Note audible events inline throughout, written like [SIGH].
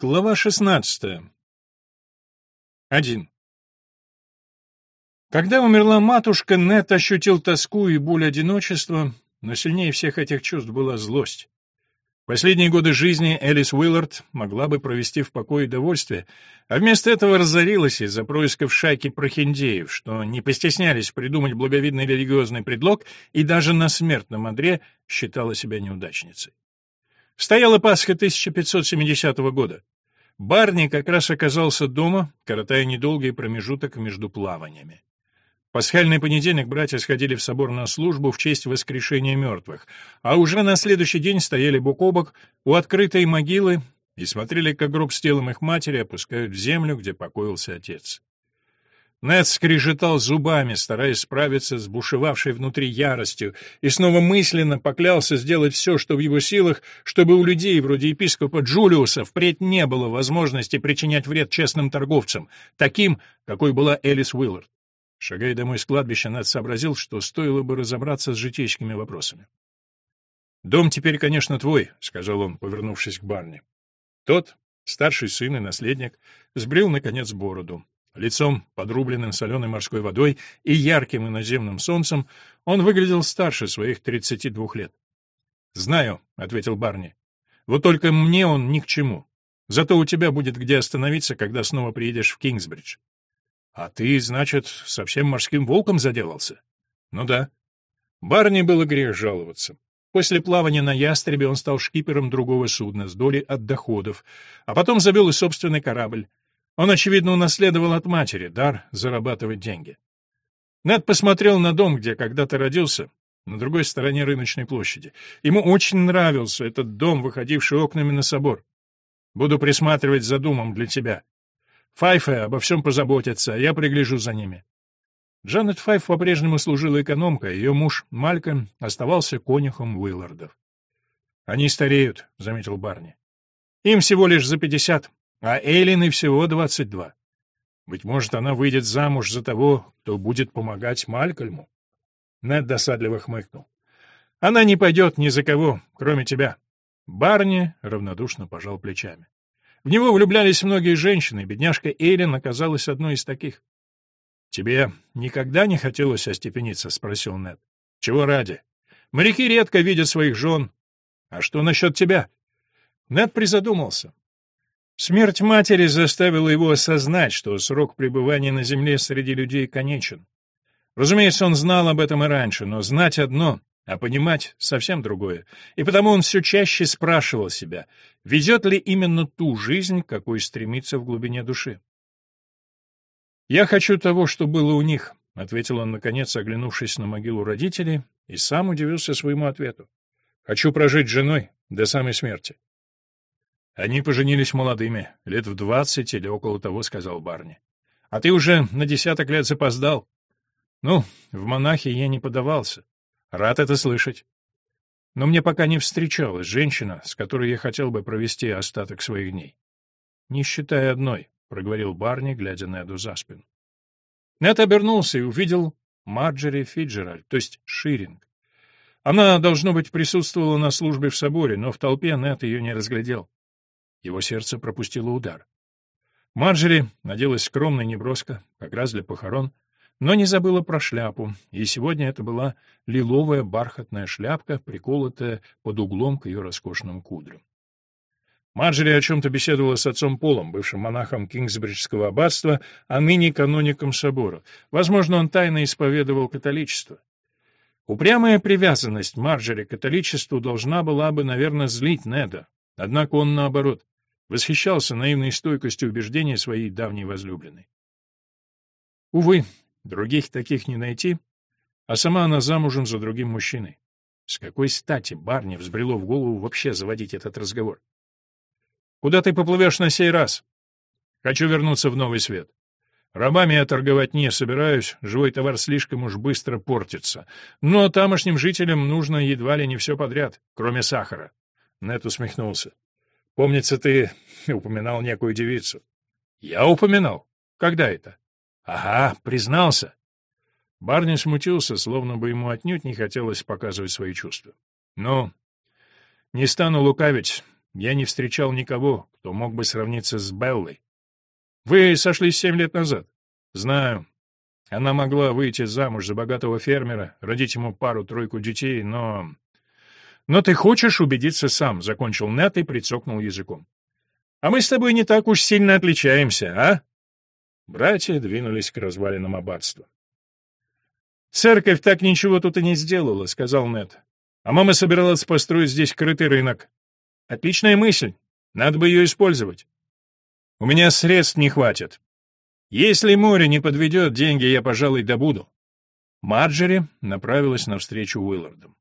Глава 16. 1. Когда умерла матушка, Нет ощутил тоску и боль одиночества, но сильнее всех этих чувств была злость. Последние годы жизни Элис Уиллард могла бы провести в покое и довольстве, а вместо этого разорилась из-за происков шайки прохиндеев, что не постеснялись придумать благовидный религиозный предлог и даже на смертном одре считала себя неудачницей. Стояла Пасха 1570 года. Барни как раз оказался дома, коротая недолгий промежуток между плаваниями. В пасхальный понедельник братья сходили в собор на службу в честь воскрешения мертвых, а уже на следующий день стояли бок о бок у открытой могилы и смотрели, как гроб с телом их матери опускают в землю, где покоился отец. Нед скрежетал зубами, стараясь справиться с бушевавшей внутри яростью, и снова мысленно поклялся сделать все, что в его силах, чтобы у людей вроде епископа Джулиуса впредь не было возможности причинять вред честным торговцам, таким, какой была Элис Уиллард. Шагая домой с кладбища, Нед сообразил, что стоило бы разобраться с житейскими вопросами. «Дом теперь, конечно, твой», — сказал он, повернувшись к Барни. Тот, старший сын и наследник, сбрил, наконец, бороду. Лицом, подрубленным соленой морской водой и ярким иноземным солнцем, он выглядел старше своих 32 лет. «Знаю», — ответил Барни. «Вот только мне он ни к чему. Зато у тебя будет где остановиться, когда снова приедешь в Кингсбридж». «А ты, значит, совсем морским волком заделался?» «Ну да». Барни было грех жаловаться. После плавания на ястребе он стал шкипером другого судна с долей от доходов, а потом завел и собственный корабль. Он, очевидно, унаследовал от матери дар зарабатывать деньги. Нед посмотрел на дом, где когда-то родился, на другой стороне рыночной площади. Ему очень нравился этот дом, выходивший окнами на собор. Буду присматривать за домом для тебя. Файфе обо всем позаботится, а я пригляжу за ними. Джанет Файф по-прежнему служила экономкой, ее муж Малькольм оставался конюхом Уиллардов. «Они стареют», — заметил Барни. «Им всего лишь за пятьдесят, а Эйлин всего двадцать два. Быть может, она выйдет замуж за того, кто будет помогать Малькольму. Нед досадливо хмыкнул. Она не пойдет ни за кого, кроме тебя. Барни равнодушно пожал плечами. В него влюблялись многие женщины, бедняжка Эйлин оказалась одной из таких. «Тебе никогда не хотелось остепениться?» — спросил Нед. «Чего ради? Моряки редко видят своих жен. А что насчет тебя?» Нед призадумался. Смерть матери заставила его осознать, что срок пребывания на земле среди людей конечен. Разумеется, он знал об этом и раньше, но знать одно, а понимать совсем другое. И потому он все чаще спрашивал себя, ведет ли именно ту жизнь, какой стремится в глубине души. «Я хочу того, что было у них», — ответил он, наконец, оглянувшись на могилу родителей, и сам удивился своему ответу. «Хочу прожить с женой до самой смерти». Они поженились молодыми, лет в двадцать или около того, сказал Барни. А ты уже на десяток лет запоздал. Ну, в монахи я не подавался. Рад это слышать. Но мне пока не встречалась женщина, с которой я хотел бы провести остаток своих дней. Не считая одной, — проговорил Барни, глядя на Эду за спину. Нет обернулся и увидел Марджери Фиджеральд, то есть Ширинг. Она, должно быть, присутствовала на службе в соборе, но в толпе Нет ее не разглядел. Его сердце пропустило удар. Марджери наделась скромно и неброско, как раз для похорон, но не забыла про шляпу, и сегодня это была лиловая бархатная шляпка, приколотая под углом к ее роскошным кудрям. Марджери о чем-то беседовала с отцом Полом, бывшим монахом Кингсбриджского аббатства, а ныне каноником собора. Возможно, он тайно исповедовал католичество. Упрямая привязанность Марджери к католичеству должна была бы, наверное, злить Неда. Однако он, наоборот, восхищался наивной стойкостью убеждения своей давней возлюбленной. Увы, других таких не найти, а сама она замужем за другим мужчиной. С какой стати Барни взбрело в голову вообще заводить этот разговор? «Куда ты поплывешь на сей раз?» «Хочу вернуться в новый свет. Рабами я торговать не собираюсь, живой товар слишком уж быстро портится. Но тамошним жителям нужно едва ли не все подряд, кроме сахара». Нет усмехнулся. Помнится, ты [LAUGHS] упоминал некую девицу. Я упоминал? Когда это? Ага, признался. Барни смутился, словно бы ему отнюдь не хотелось показывать свои чувства. Ну, не стану лукавить. я не встречал никого, кто мог бы сравниться с Беллой. Вы сошлись семь лет назад. Знаю. Она могла выйти замуж за богатого фермера, родить ему пару-тройку детей, но... Но ты хочешь убедиться сам, — закончил Нет и прицокнул языком. А мы с тобой не так уж сильно отличаемся, а? Братья двинулись к развалинам аббатства. «Церковь так ничего тут и не сделала», — сказал Нет. «А мама собиралась построить здесь крытый рынок. Отличная мысль. Надо бы ее использовать. У меня средств не хватит. Если море не подведет, деньги я, пожалуй, добуду». Марджери направилась навстречу Уиллардам.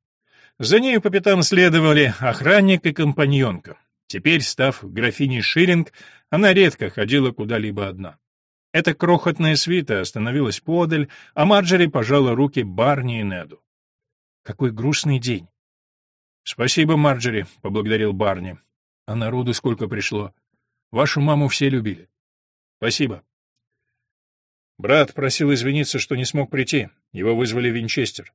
За нею по пятам следовали охранник и компаньонка. Теперь, став графиней Ширинг, она редко ходила куда-либо одна. Эта крохотная свита остановилась подаль, а Марджери пожала руки Барни и Неду. Какой грустный день. «Спасибо, Марджери», — поблагодарил Барни. «А народу сколько пришло. Вашу маму все любили». «Спасибо». Брат просил извиниться, что не смог прийти. Его вызвали в Винчестер.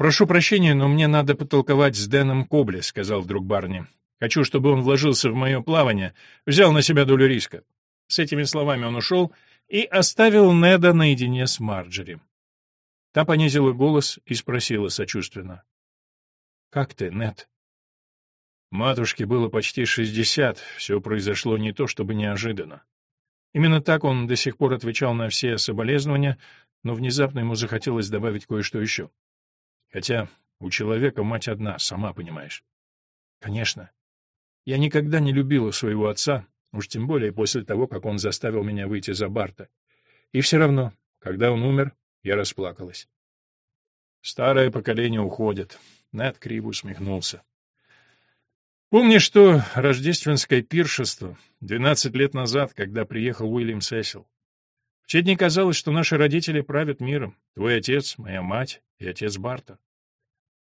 «Прошу прощения, но мне надо потолковать с Дэном Кобли», — сказал вдруг Барни. «Хочу, чтобы он вложился в мое плавание, взял на себя долю риска». С этими словами он ушел и оставил Неда наедине с Марджери. Та понизила голос и спросила сочувственно. «Как ты, Нед?» Матушке было почти шестьдесят, все произошло не то чтобы неожиданно. Именно так он до сих пор отвечал на все соболезнования, но внезапно ему захотелось добавить кое-что еще. Хотя у человека мать одна, сама понимаешь. Конечно. Я никогда не любила своего отца, Уж тем более после того, как он заставил меня выйти за Барта. И все равно, когда он умер, я расплакалась. Старое поколение уходит. Нед криво усмехнулся. Помнишь что рождественское пиршество, двенадцать лет назад, когда приехал Уильям Сесил? Те дни казалось, что наши родители правят миром. Твой отец, моя мать и отец Барта.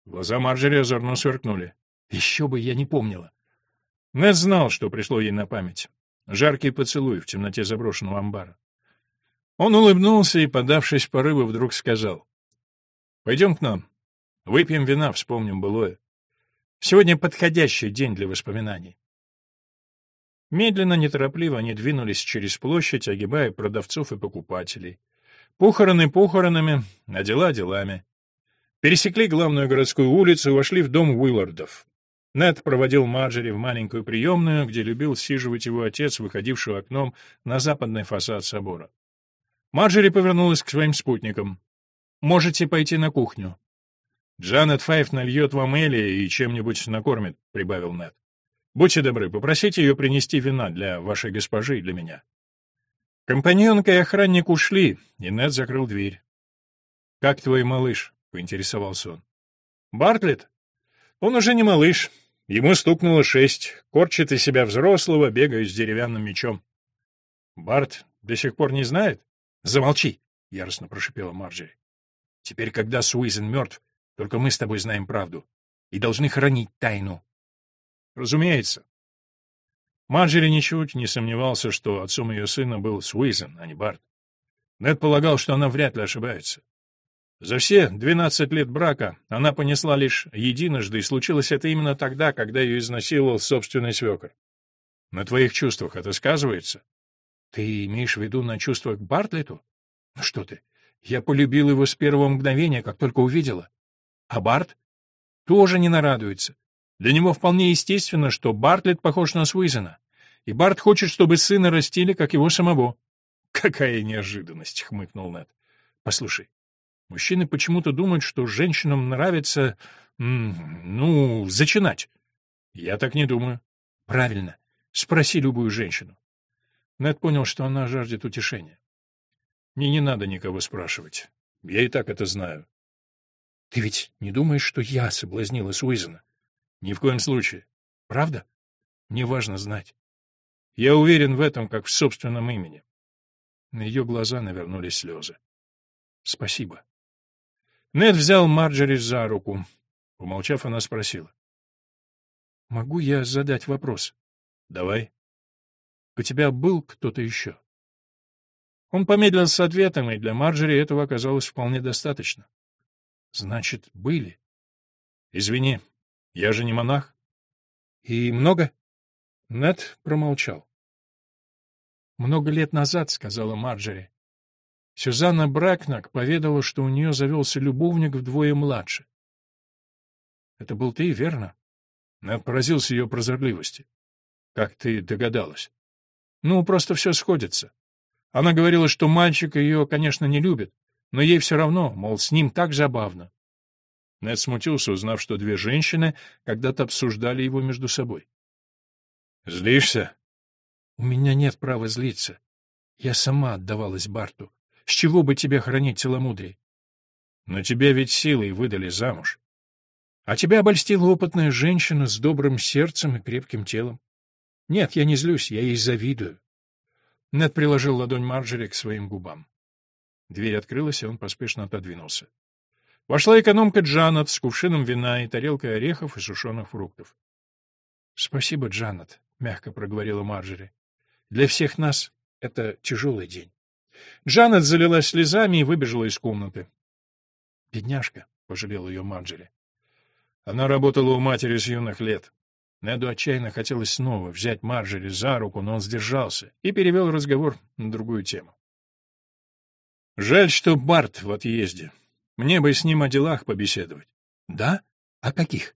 Глаза Марджери озорно сверкнули. Еще бы я не помнила. Нед знал, что пришло ей на память. Жаркий поцелуй в темноте заброшенного амбара. Он улыбнулся и, подавшись порыву, вдруг сказал. — Пойдем к нам. Выпьем вина, вспомним былое. Сегодня подходящий день для воспоминаний. Медленно, неторопливо они двинулись через площадь, огибая продавцов и покупателей. Похороны похоронами, а дела делами. Пересекли главную городскую улицу и вошли в дом Уиллардов. Нед проводил Марджери в маленькую приемную, где любил сиживать его отец, выходивший окном на западный фасад собора. Марджери повернулась к своим спутникам. «Можете пойти на кухню». «Джанет Файф нальет вам Элли и чем-нибудь накормит», — прибавил Нед. «Будьте добры, попросите ее принести вина для вашей госпожи и для меня». Компаньонка и охранник ушли, и Нед закрыл дверь. «Как твой малыш?» — поинтересовался он. «Бартлетт? Он уже не малыш, Ему стукнуло шесть, корчит из себя взрослого, бегая с деревянным мечом. Барт до сих пор не знает? Замолчи, — яростно прошипела Марджери. Теперь, когда Суизен мертв, только мы с тобой знаем правду и должны хранить тайну. Разумеется. Марджери ничуть не сомневался, что отцом ее сына был Суизен, а не Барт. Нед полагал, что она вряд ли ошибается. За все двенадцать лет брака она понесла лишь единожды, и случилось это именно тогда, когда ее изнасиловал собственный свекор. На твоих чувствах это сказывается? Ты имеешь в виду на чувствах к Бартлету? Ну что ты, я полюбил его с первого мгновения, как только увидела. А Барт тоже не нарадуется. Для него вполне естественно, что Бартлет похож на Суизена, и Барт хочет, чтобы сына растили, как его самого. [LAUGHS] — Какая неожиданность! — хмыкнул Нед. — Послушай, Мужчины почему-то думают, что женщинам нравится, ну, зачинать. Я так не думаю. Правильно. Спроси любую женщину. Нед понял, что она жаждет утешения. Мне не надо никого спрашивать. Я и так это знаю. Ты ведь не думаешь, что я соблазнила Суизена? Ни в коем случае. Правда? Мне важно знать. Я уверен в этом, как в собственном имени. На ее глаза навернулись слезы. Спасибо. Нед взял Марджери за руку. Помолчав, она спросила. — Могу я задать вопрос? — Давай. — У тебя был кто-то еще? Он помедлил с ответом, и для Марджери этого оказалось вполне достаточно. — Значит, были? — Извини, я же не монах. И много? Нед промолчал. Много лет назад, сказала Марджери, Сюзанна Бракнак поведала, что у нее завелся любовник вдвое младше. Это был ты, верно? Нед поразился ее прозорливости. Как ты догадалась? Ну, просто все сходится. Она говорила, что мальчик ее, конечно, не любит, но ей все равно, мол, с ним так забавно. Нед смутился, узнав, что две женщины когда-то обсуждали его между собой. «Злишься?» «У меня нет права злиться. Я сама отдавалась Барту. С чего бы тебе хранить целомудрие? Но тебя ведь силой выдали замуж. А тебя обольстила опытная женщина с добрым сердцем и крепким телом. Нет, я не злюсь, я ей завидую. Нед приложил ладонь Марджери к своим губам. Дверь открылась, и он поспешно отодвинулся. Вошла экономка Джанет с кувшином вина и тарелкой орехов и сушеных фруктов. — Спасибо, Джанет, — мягко проговорила Марджери. — Для всех нас это тяжелый день. Джанет залилась слезами и выбежала из комнаты. «Бедняжка», — пожалел ее Марджери. Она работала у матери с юных лет. Неду отчаянно хотелось снова взять Марджери за руку, но он сдержался и перевел разговор на другую тему. «Жаль, что Барт в отъезде. Мне бы с ним о делах побеседовать». «Да? О каких?»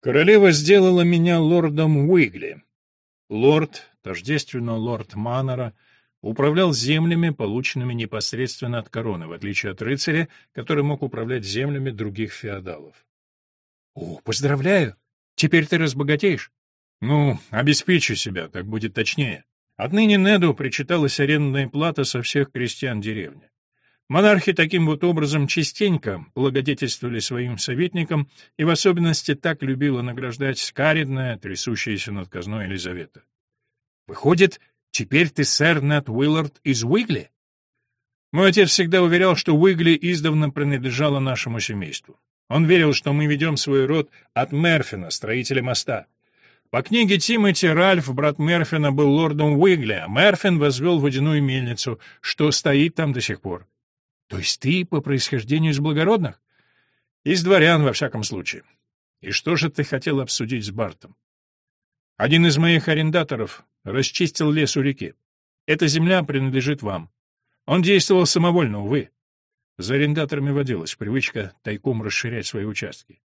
«Королева сделала меня лордом Уигли. Лорд, тождественно лорд Маннера, — управлял землями, полученными непосредственно от короны, в отличие от рыцаря, который мог управлять землями других феодалов. — О, поздравляю! Теперь ты разбогатеешь? — Ну, обеспечу себя, так будет точнее. Отныне Неду причиталась арендная плата со всех крестьян деревни. Монархи таким вот образом частенько благодетельствовали своим советникам, и в особенности так любила награждать скаридная, трясущаяся над казной Елизавета. Выходит, Теперь ты сэр Нед Уиллард из Уигли? Мой отец всегда уверял, что Уигли издавна принадлежало нашему семейству. Он верил, что мы ведем свой род от Мерфина, строителя моста. По книге Тимоти Ральф, брат Мерфина, был лордом Уигли, а Мерфин возвел водяную мельницу, что стоит там до сих пор. То есть ты по происхождению из благородных? Из дворян, во всяком случае. И что же ты хотел обсудить с Бартом? Один из моих арендаторов расчистил лес у реки. Эта земля принадлежит вам. Он действовал самовольно, увы. За арендаторами водилась привычка тайком расширять свои участки.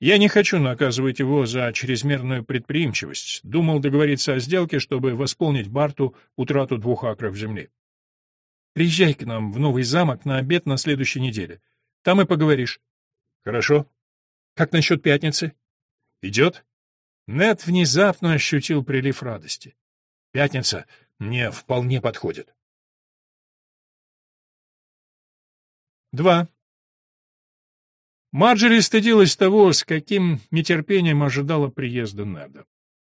Я не хочу наказывать его за чрезмерную предприимчивость. Думал договориться о сделке, чтобы восполнить Барту утрату двух акров земли. Приезжай к нам в новый замок на обед на следующей неделе. Там и поговоришь. Хорошо. Как насчет пятницы? Идет? Нед внезапно ощутил прилив радости. Пятница мне вполне подходит. Два. Марджери стыдилась того, с каким нетерпением ожидала приезда Неда.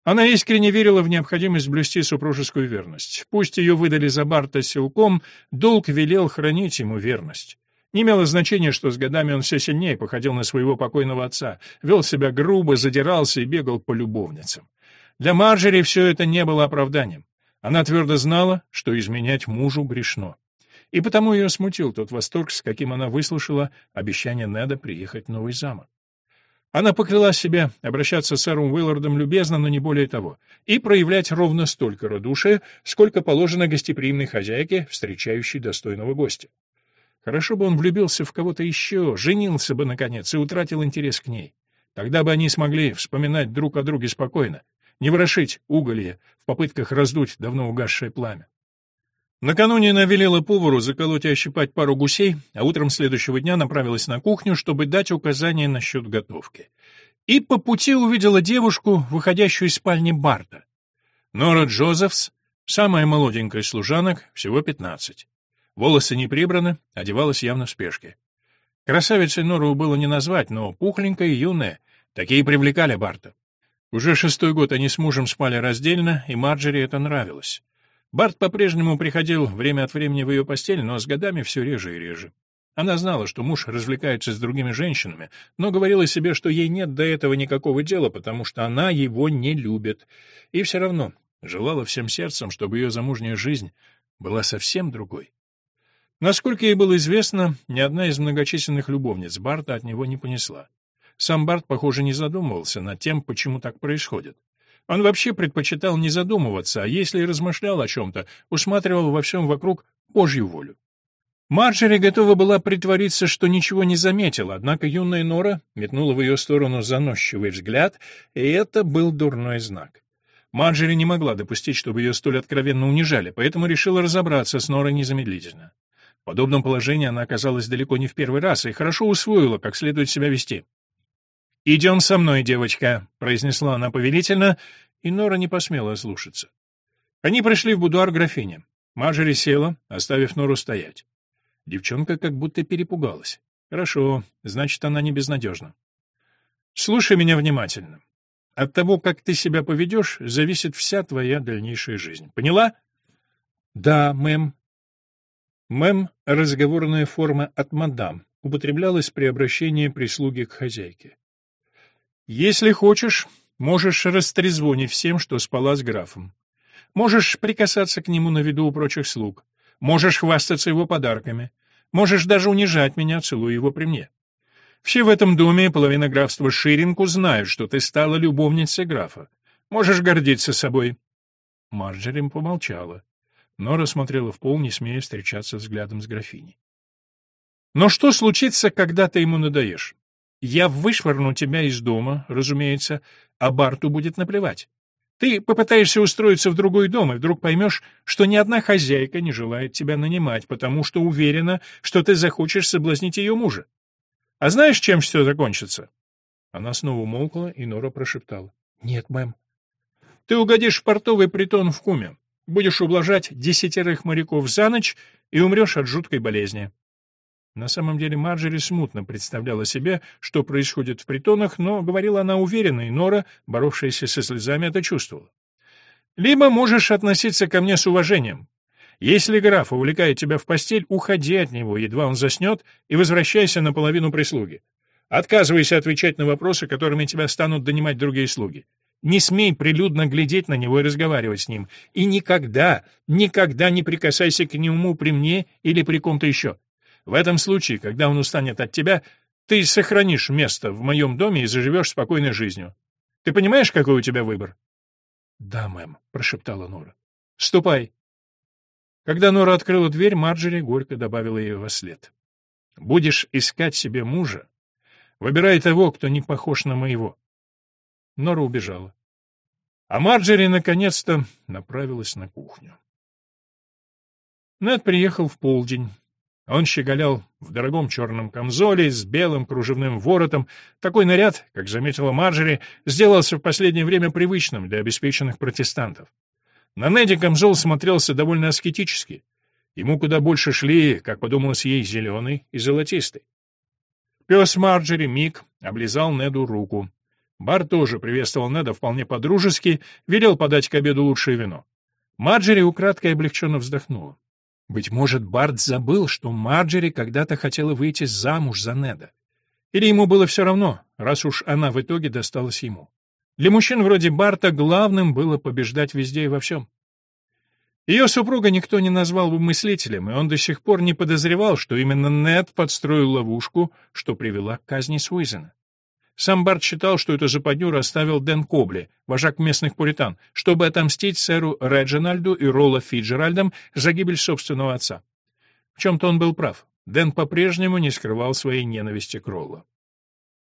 Она искренне верила в необходимость блюсти супружескую верность. Пусть ее выдали за Барта силком, долг велел хранить ему верность. Не имело значения, что с годами он все сильнее походил на своего покойного отца, вел себя грубо, задирался и бегал по любовницам. Для Марджери все это не было оправданием. Она твердо знала, что изменять мужу грешно. И потому ее смутил тот восторг, с каким она выслушала обещание Неда приехать в новый замок. Она поклялась себе обращаться с сэром Уиллардом любезно, но не более того, и проявлять ровно столько радушия, сколько положено гостеприимной хозяйке, встречающей достойного гостя. Хорошо бы он влюбился в кого-то еще, женился бы, наконец, и утратил интерес к ней. Тогда бы они смогли вспоминать друг о друге спокойно, не ворошить уголье в попытках раздуть давно угасшее пламя. Накануне она велела повару заколоть и ощипать пару гусей, а утром следующего дня направилась на кухню, чтобы дать указания насчет готовки. И по пути увидела девушку, выходящую из спальни Барта. Нора Джозефс, самая молоденькая служанок, всего пятнадцать. Волосы не прибраны, одевалась явно в спешке. Красавицей Нору было не назвать, но пухленькая и юная. Такие привлекали Барта. Уже шестой год они с мужем спали раздельно, и Марджери это нравилось. Барт по-прежнему приходил время от времени в ее постель, но с годами все реже и реже. Она знала, что муж развлекается с другими женщинами, но говорила себе, что ей нет до этого никакого дела, потому что она его не любит. И все равно желала всем сердцем, чтобы ее замужняя жизнь была совсем другой. Насколько ей было известно, ни одна из многочисленных любовниц Барта от него не понесла. Сам Барт, похоже, не задумывался над тем, почему так происходит. Он вообще предпочитал не задумываться, а если и размышлял о чем-то, усматривал во всем вокруг Божью волю. Марджери готова была притвориться, что ничего не заметила, однако юная Нора метнула в ее сторону заносчивый взгляд, и это был дурной знак. Марджери не могла допустить, чтобы ее столь откровенно унижали, поэтому решила разобраться с Норой незамедлительно. В подобном положении она оказалась далеко не в первый раз и хорошо усвоила, как следует себя вести. «Идем со мной, девочка», — произнесла она повелительно, и Нора не посмела ослушаться. Они пришли в будуар графини. Марджери села, оставив Нору стоять. Девчонка как будто перепугалась. Хорошо, значит, она не безнадежна. Слушай меня внимательно. От того, как ты себя поведешь, зависит вся твоя дальнейшая жизнь. Поняла? Да, мэм. Мэм — разговорная форма от мадам, употреблялась при обращении прислуги к хозяйке. Если хочешь, можешь растрезвонить всем, что спала с графом. Можешь прикасаться к нему на виду у прочих слуг. Можешь хвастаться его подарками. Можешь даже унижать меня, целуя его при мне. Все в этом доме, половина графства Ширинку, знают, что ты стала любовницей графа. Можешь гордиться собой». Марджерим помолчала. Нора смотрела в пол, не смея встречаться взглядом с графиней. «Но что случится, когда ты ему надоешь? Я вышвырну тебя из дома, разумеется, а Барту будет наплевать. Ты попытаешься устроиться в другой дом, и вдруг поймешь, что ни одна хозяйка не желает тебя нанимать, потому что уверена, что ты захочешь соблазнить ее мужа. А знаешь, чем все закончится?» Она снова умолкла, и Нора прошептала. «Нет, мэм». «Ты угодишь в портовый притон в Куме, будешь ублажать десятерых моряков за ночь и умрешь от жуткой болезни». На самом деле Марджери смутно представляла себе, что происходит в притонах, но говорила она уверенно, и Нора, боровшаяся со слезами, это чувствовала. «Либо можешь относиться ко мне с уважением. Если граф увлекает тебя в постель, уходи от него, едва он заснет, и возвращайся на половину прислуги. Отказывайся отвечать на вопросы, которыми тебя станут донимать другие слуги. Не смей прилюдно глядеть на него и разговаривать с ним. И никогда, никогда не прикасайся к нему при мне или при ком-то еще. В этом случае, когда он устанет от тебя, ты сохранишь место в моем доме и заживешь спокойной жизнью. Ты понимаешь, какой у тебя выбор? — Да, мэм, — прошептала Нора. — Ступай. Когда Нора открыла дверь, Марджери горько добавила ей во след. — Будешь искать себе мужа? Выбирай того, кто не похож на моего. Нора убежала. А Марджери наконец-то направилась на кухню. Нед приехал в полдень. Он щеголял в дорогом черном камзоле с белым кружевным воротом. Такой наряд, как заметила Марджери, сделался в последнее время привычным для обеспеченных протестантов. На Неде камзол смотрелся довольно аскетически. Ему куда больше шли, как подумалось ей, зеленый и золотистый. Пес Марджери, Мик, облизал Неду руку. Бар тоже приветствовал Неда вполне по-дружески, велел подать к обеду лучшее вино. Марджери украдкой облегченно вздохнула. Быть может, Барт забыл, что Марджери когда-то хотела выйти замуж за Неда. Или ему было все равно, раз уж она в итоге досталась ему. Для мужчин вроде Барта главным было побеждать везде и во всем. Ее супруга никто не назвал бы мыслителем, и он до сих пор не подозревал, что именно Нед подстроил ловушку, что привела к казни Суизена. Сам Барт считал, что эту западню расставил Дэн Кобли, вожак местных пуритан, чтобы отомстить сэру Реджинальду и Ролла Фиджеральдам за гибель собственного отца. В чем-то он был прав. Дэн по-прежнему не скрывал своей ненависти к Роллу.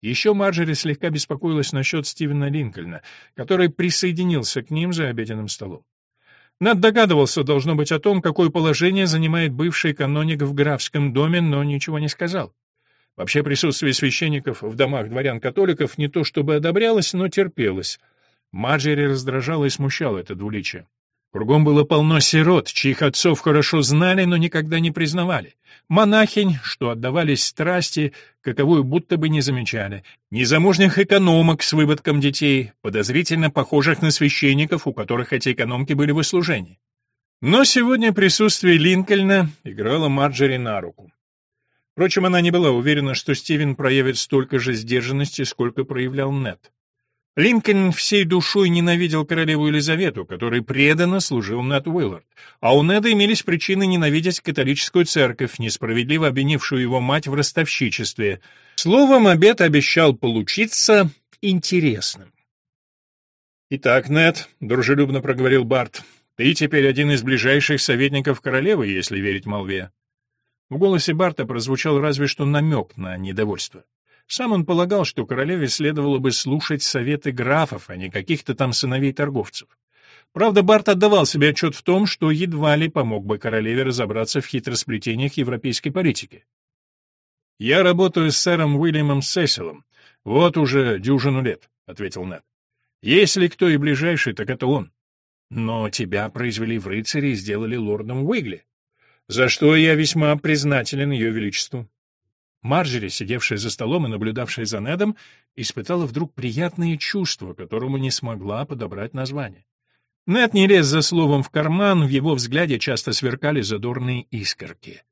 Еще Марджери слегка беспокоилась насчет Стивена Линкольна, который присоединился к ним за обеденным столом. Над догадывался, должно быть, о том, какое положение занимает бывший каноник в графском доме, но ничего не сказал. Вообще присутствие священников в домах дворян-католиков не то чтобы одобрялось, но терпелось. Маджери раздражало и смущало это двуличие. Кругом было полно сирот, чьих отцов хорошо знали, но никогда не признавали. Монахинь, что отдавались страсти, каковую будто бы не замечали. Незамужних экономок с выводком детей, подозрительно похожих на священников, у которых эти экономки были в услужении. Но сегодня присутствие Линкольна играло Марджери на руку. Впрочем, она не была уверена, что Стивен проявит столько же сдержанности, сколько проявлял Нет. Линкольн всей душой ненавидел королеву Елизавету, которой преданно служил Нед Уиллард, а у Неда имелись причины ненавидеть католическую церковь, несправедливо обвинившую его мать в ростовщичестве. Словом, обед обещал получиться интересным. «Итак, Нед», — дружелюбно проговорил Барт, — «ты теперь один из ближайших советников королевы, если верить молве». В голосе Барта прозвучал разве что намек на недовольство. Сам он полагал, что королеве следовало бы слушать советы графов, а не каких-то там сыновей торговцев. Правда, Барт отдавал себе отчет в том, что едва ли помог бы королеве разобраться в хитросплетениях европейской политики. «Я работаю с сэром Уильямом Сесилом. Вот уже дюжину лет», — ответил Нед. «Если кто и ближайший, так это он. Но тебя произвели в рыцари и сделали лордом Уигли, за что я весьма признателен ее величеству. Марджери, сидевшая за столом и наблюдавшая за Недом, испытала вдруг приятное чувство, которому не смогла подобрать название. Нед не лез за словом в карман, в его взгляде часто сверкали задорные искорки.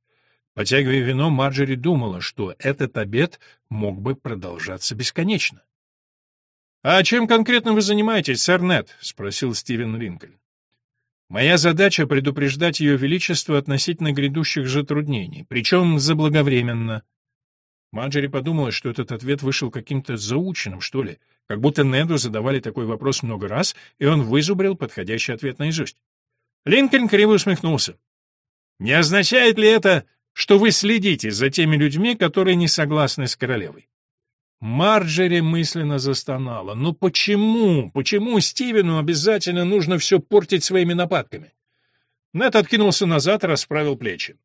Потягивая вино, Марджери думала, что этот обед мог бы продолжаться бесконечно. «А чем конкретно вы занимаетесь, сэр Нед?» — спросил Стивен Линкольн. «Моя задача — предупреждать Ее Величество относительно грядущих затруднений, причем заблаговременно». Маджери подумала, что этот ответ вышел каким-то заученным, что ли, как будто Неду задавали такой вопрос много раз, и он вызубрил подходящий ответ наизусть. Линкольн криво усмехнулся. «Не означает ли это, что вы следите за теми людьми, которые не согласны с королевой?» Марджери мысленно застонала. «Ну почему? Почему Стивену обязательно нужно все портить своими нападками?» Нед откинулся назад и расправил плечи.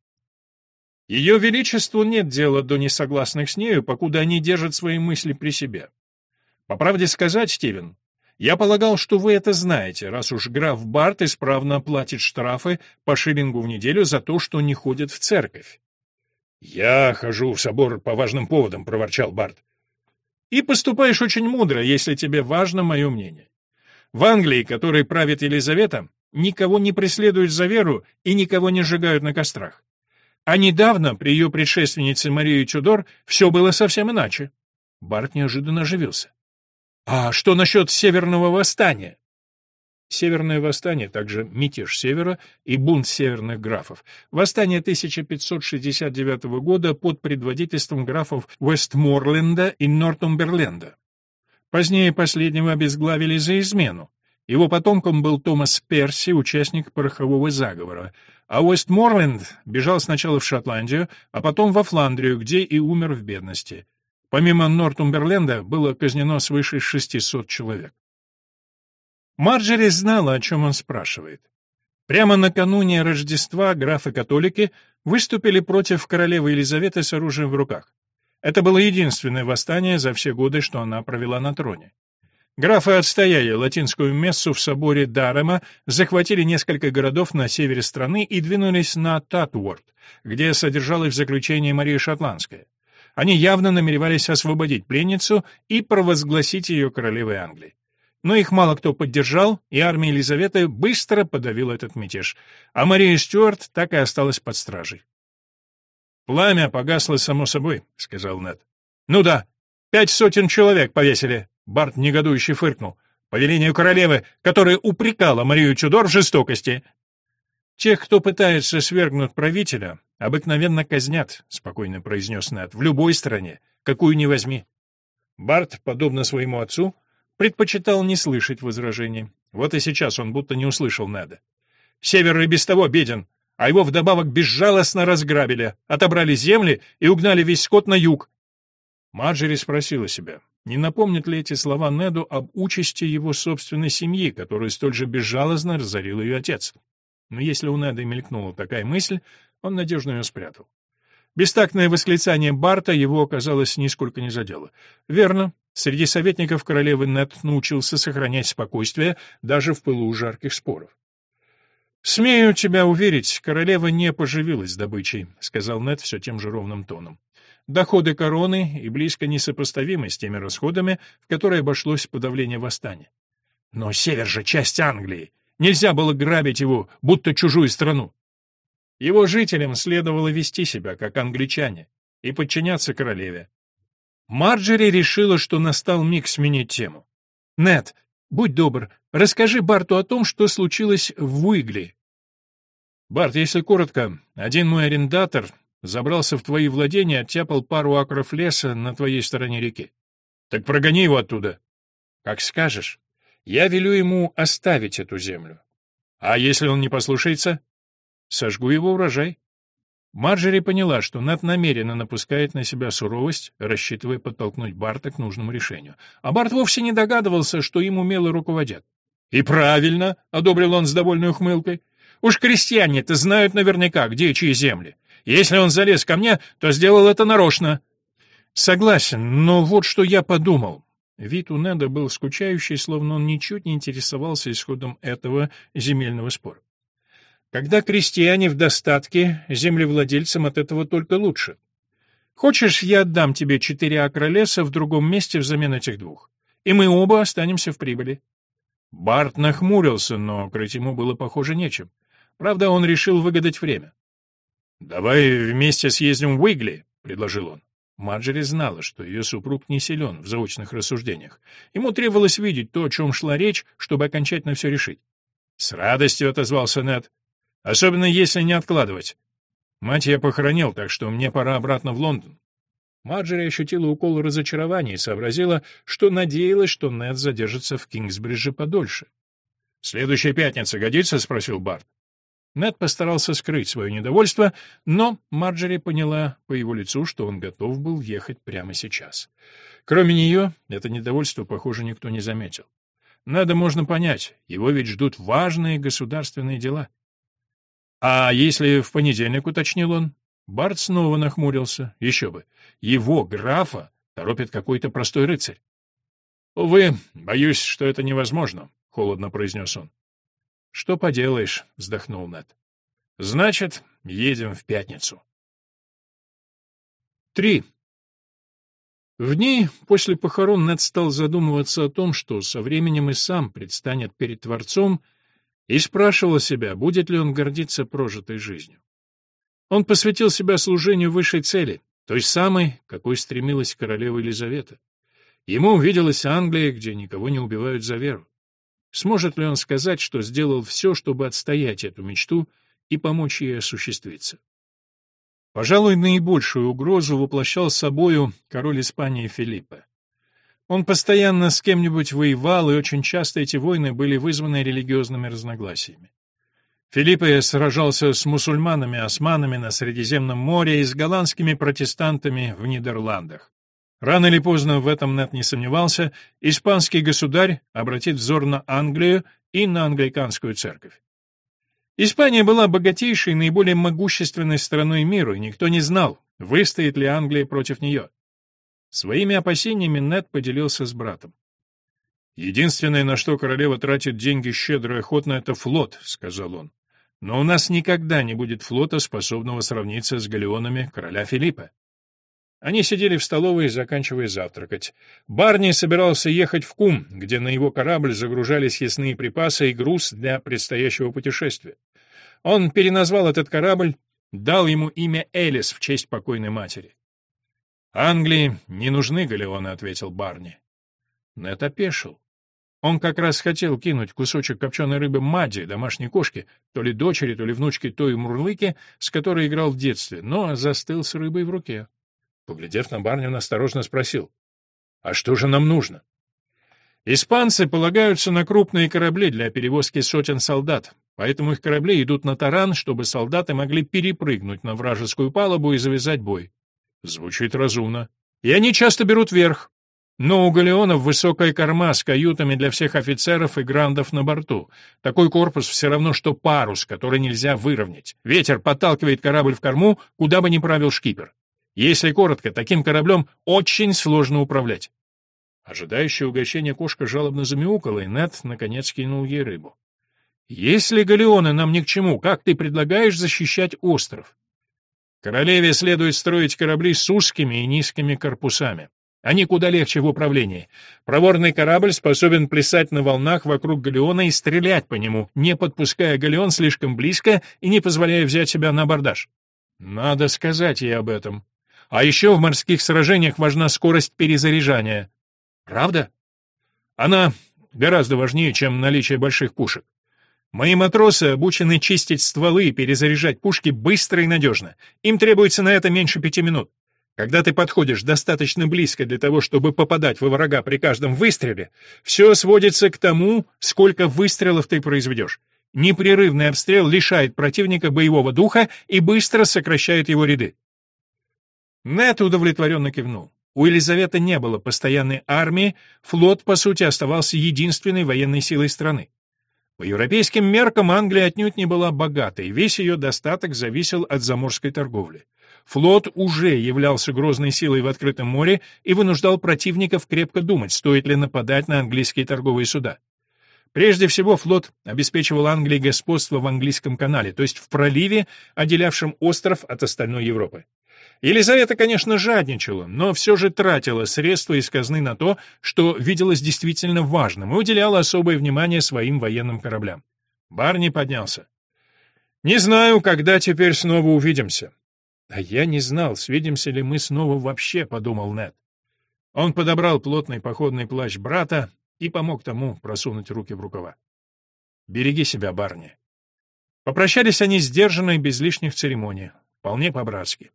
Ее Величеству нет дела до несогласных с нею, покуда они держат свои мысли при себе. По правде сказать, Стивен, я полагал, что вы это знаете, раз уж граф Барт исправно платит штрафы по шиллингу в неделю за то, что не ходит в церковь. «Я хожу в собор по важным поводам», — проворчал Барт. «И поступаешь очень мудро, если тебе важно мое мнение. В Англии, которой правит Елизавета, никого не преследуют за веру и никого не сжигают на кострах. А недавно, при ее предшественнице Марии Чудор, все было совсем иначе. Барт неожиданно оживился. «А что насчет Северного восстания?» Северное восстание, также мятеж Севера и бунт северных графов. Восстание 1569 года под предводительством графов Вестморленда и Нортумберленда. Позднее последнего обезглавили за измену. Его потомком был Томас Перси, участник порохового заговора, а Уэстморленд бежал сначала в Шотландию, а потом во Фландрию, где и умер в бедности. Помимо Нортумберленда было казнено свыше 600 человек. Марджери знала, о чем он спрашивает. Прямо накануне Рождества графы-католики выступили против королевы Елизаветы с оружием в руках. Это было единственное восстание за все годы, что она провела на троне. Графы отстояли латинскую мессу в соборе Дарема, захватили несколько городов на севере страны и двинулись на Татуорт, где содержалась в заключении Мария Шотландская. Они явно намеревались освободить пленницу и провозгласить ее королевой Англии. Но их мало кто поддержал, и армия Елизаветы быстро подавила этот мятеж, а Мария Стюарт так и осталась под стражей. «Пламя погасло само собой», — сказал Нед. «Ну да, пять сотен человек повесили, Барт негодующе фыркнул. «По велению королевы, которая упрекала Марию Чудор в жестокости». «Тех, кто пытается свергнуть правителя, обыкновенно казнят», — спокойно произнес Нед, — «в любой стране, какую ни возьми». Барт, подобно своему отцу, предпочитал не слышать возражений. Вот и сейчас он будто не услышал Неда. «Север и без того беден, а его вдобавок безжалостно разграбили, отобрали земли и угнали весь скот на юг». Марджери спросила себя, не напомнят ли эти слова Неду об участи его собственной семьи, которую столь же безжалостно разорил ее отец? Но если у Неда мелькнула такая мысль, он надежно ее спрятал. Бестактное восклицание Барта его, оказалось, нисколько не задело. Верно, среди советников королевы Нед научился сохранять спокойствие даже в пылу жарких споров. «Смею тебя уверить, королева не поживилась добычей», — сказал Нед все тем же ровным тоном. Доходы короны и близко несопоставимы с теми расходами, в которые обошлось подавление восстания. Но север же часть Англии. Нельзя было грабить его, будто чужую страну. Его жителям следовало вести себя, как англичане, и подчиняться королеве. Марджери решила, что настал миг сменить тему. Нет, будь добр, расскажи Барту о том, что случилось в Уигли. Барт, если коротко, один мой арендатор забрался в твои владения, оттяпал пару акров леса на твоей стороне реки. Так прогони его оттуда. Как скажешь. Я велю ему оставить эту землю. А если он не послушается? Сожгу его урожай. Марджери поняла, что Нат намеренно напускает на себя суровость, рассчитывая подтолкнуть Барта к нужному решению. А Барт вовсе не догадывался, что им умело руководят. «И правильно», — одобрил он с довольной ухмылкой. «Уж крестьяне-то знают наверняка, где чьи земли. Если он залез ко мне, то сделал это нарочно». «Согласен, но вот что я подумал. Вид у Неда был скучающий, словно он ничуть не интересовался исходом этого земельного спора. Когда крестьяне в достатке, землевладельцам от этого только лучше. Хочешь, я отдам тебе четыре акра леса в другом месте взамен этих двух, и мы оба останемся в прибыли. Барт нахмурился, но крыть ему было, похоже, нечем. Правда, он решил выгадать время. «Давай вместе съездим в Уигли», — предложил он. Марджери знала, что ее супруг не силен в заочных рассуждениях. Ему требовалось видеть то, о чем шла речь, чтобы окончательно все решить. «С радостью», — отозвался Нед. «Особенно если не откладывать. Мать я похоронил, так что мне пора обратно в Лондон». Марджери ощутила укол разочарования и сообразила, что надеялась, что Нед задержится в Кингсбридже подольше. «Следующая пятница годится?» — спросил Барт. Нед постарался скрыть свое недовольство, но Марджери поняла по его лицу, что он готов был ехать прямо сейчас. Кроме нее, это недовольство, похоже, никто не заметил. Надо можно понять, его ведь ждут важные государственные дела. А если в понедельник, уточнил он, Барт снова нахмурился. Еще бы. Его, графа, торопит какой-то простой рыцарь. «Увы, боюсь, что это невозможно», — холодно произнес он. «Что поделаешь», — вздохнул Нед. «Значит, едем в пятницу». Три. В дни после похорон Нед стал задумываться о том, что со временем и сам предстанет перед Творцом, и спрашивал себя, будет ли он гордиться прожитой жизнью. Он посвятил себя служению высшей цели, той самой, какой стремилась королева Елизавета. Ему увиделась Англия, где никого не убивают за веру. Сможет ли он сказать, что сделал все, чтобы отстоять эту мечту и помочь ей осуществиться? Пожалуй, наибольшую угрозу воплощал собою король Испании Филиппа. Он постоянно с кем-нибудь воевал, и очень часто эти войны были вызваны религиозными разногласиями. Филиппе сражался с мусульманами-османами на Средиземном море и с голландскими протестантами в Нидерландах. Рано или поздно в этом Нет не сомневался, испанский государь обратит взор на Англию и на англиканскую церковь. Испания была богатейшей и наиболее могущественной страной мира, и никто не знал, выстоит ли Англия против нее. Своими опасениями Нет поделился с братом. «Единственное, на что королева тратит деньги щедро и охотно, — это флот», — сказал он. «Но у нас никогда не будет флота, способного сравниться с галеонами короля Филиппа». Они сидели в столовой, заканчивая завтракать. Барни собирался ехать в Кум, где на его корабль загружались съестные припасы и груз для предстоящего путешествия. Он переназвал этот корабль, дал ему имя Элис в честь покойной матери. «Англии не нужны галеоны», — ответил Барни. Нет опешил. Он как раз хотел кинуть кусочек копченой рыбы Мадди, домашней кошки, то ли дочери, то ли внучки той Мурлыки, с которой играл в детстве, но застыл с рыбой в руке. Поглядев на барня, он осторожно спросил. «А что же нам нужно?» «Испанцы полагаются на крупные корабли для перевозки сотен солдат, поэтому их корабли идут на таран, чтобы солдаты могли перепрыгнуть на вражескую палубу и завязать бой». Звучит разумно. «И они часто берут верх. Но у галеонов высокая корма с каютами для всех офицеров и грандов на борту. Такой корпус все равно, что парус, который нельзя выровнять. Ветер подталкивает корабль в корму, куда бы ни правил шкипер. Если коротко, таким кораблем очень сложно управлять. Ожидающая угощения кошка жалобно замяукала, и Нед, наконец, кинул ей рыбу. «Если галеоны нам ни к чему, как ты предлагаешь защищать остров?» Королеве следует строить корабли с узкими и низкими корпусами. Они куда легче в управлении. Проворный корабль способен плясать на волнах вокруг галеона и стрелять по нему, не подпуская галеон слишком близко и не позволяя взять себя на абордаж. Надо сказать ей об этом. А еще в морских сражениях важна скорость перезаряжания. Правда? Она гораздо важнее, чем наличие больших пушек. Мои матросы обучены чистить стволы и перезаряжать пушки быстро и надежно. Им требуется на это меньше пяти минут. Когда ты подходишь достаточно близко для того, чтобы попадать во врага при каждом выстреле, все сводится к тому, сколько выстрелов ты произведешь. Непрерывный обстрел лишает противника боевого духа и быстро сокращает его ряды. Нет удовлетворенно кивнул. У Елизаветы не было постоянной армии, флот, по сути, оставался единственной военной силой страны. По европейским меркам Англия отнюдь не была богатой, весь ее достаток зависел от заморской торговли. Флот уже являлся грозной силой в открытом море и вынуждал противников крепко думать, стоит ли нападать на английские торговые суда. Прежде всего, флот обеспечивал Англии господство в английском канале, то есть в проливе, отделявшем остров от остальной Европы. Елизавета, конечно, жадничала, но все же тратила средства из казны на то, что виделось действительно важным, и уделяла особое внимание своим военным кораблям. Барни поднялся. «Не знаю, когда теперь снова увидимся». «А я не знал, свидимся ли мы снова вообще», — подумал Нед. Он подобрал плотный походный плащ брата и помог тому просунуть руки в рукава. «Береги себя, Барни». Попрощались они сдержанно и без лишних церемоний, вполне по-братски.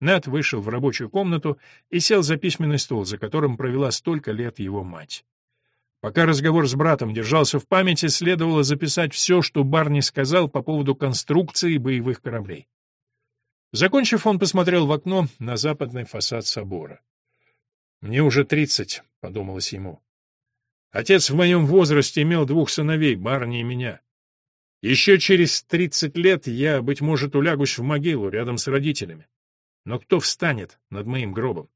Нед вышел в рабочую комнату и сел за письменный стол, за которым провела столько лет его мать. Пока разговор с братом держался в памяти, следовало записать все, что Барни сказал по поводу конструкции боевых кораблей. Закончив, он посмотрел в окно на западный фасад собора. «Мне уже тридцать», — подумалось ему. «Отец в моем возрасте имел двух сыновей, Барни и меня. Еще через тридцать лет я, быть может, улягусь в могилу рядом с родителями. Но кто встанет над моим гробом?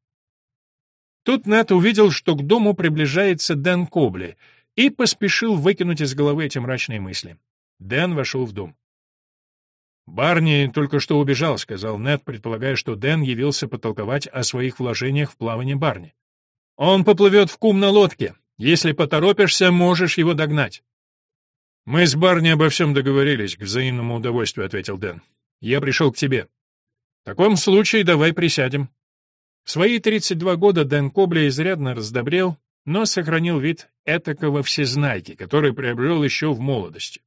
Тут Нэт увидел, что к дому приближается Дэн Кобли, и поспешил выкинуть из головы эти мрачные мысли. Дэн вошел в дом. «Барни только что убежал», — сказал Нэт, предполагая, что Дэн явился потолковать о своих вложениях в плавание Барни. «Он поплывет в кум на лодке. Если поторопишься, можешь его догнать». «Мы с Барни обо всем договорились, к взаимному удовольствию», — ответил Дэн. «Я пришел к тебе. В таком случае давай присядем. В свои 32 года Дэн Кобля изрядно раздобрел, но сохранил вид этакого всезнайки, который приобрел еще в молодости.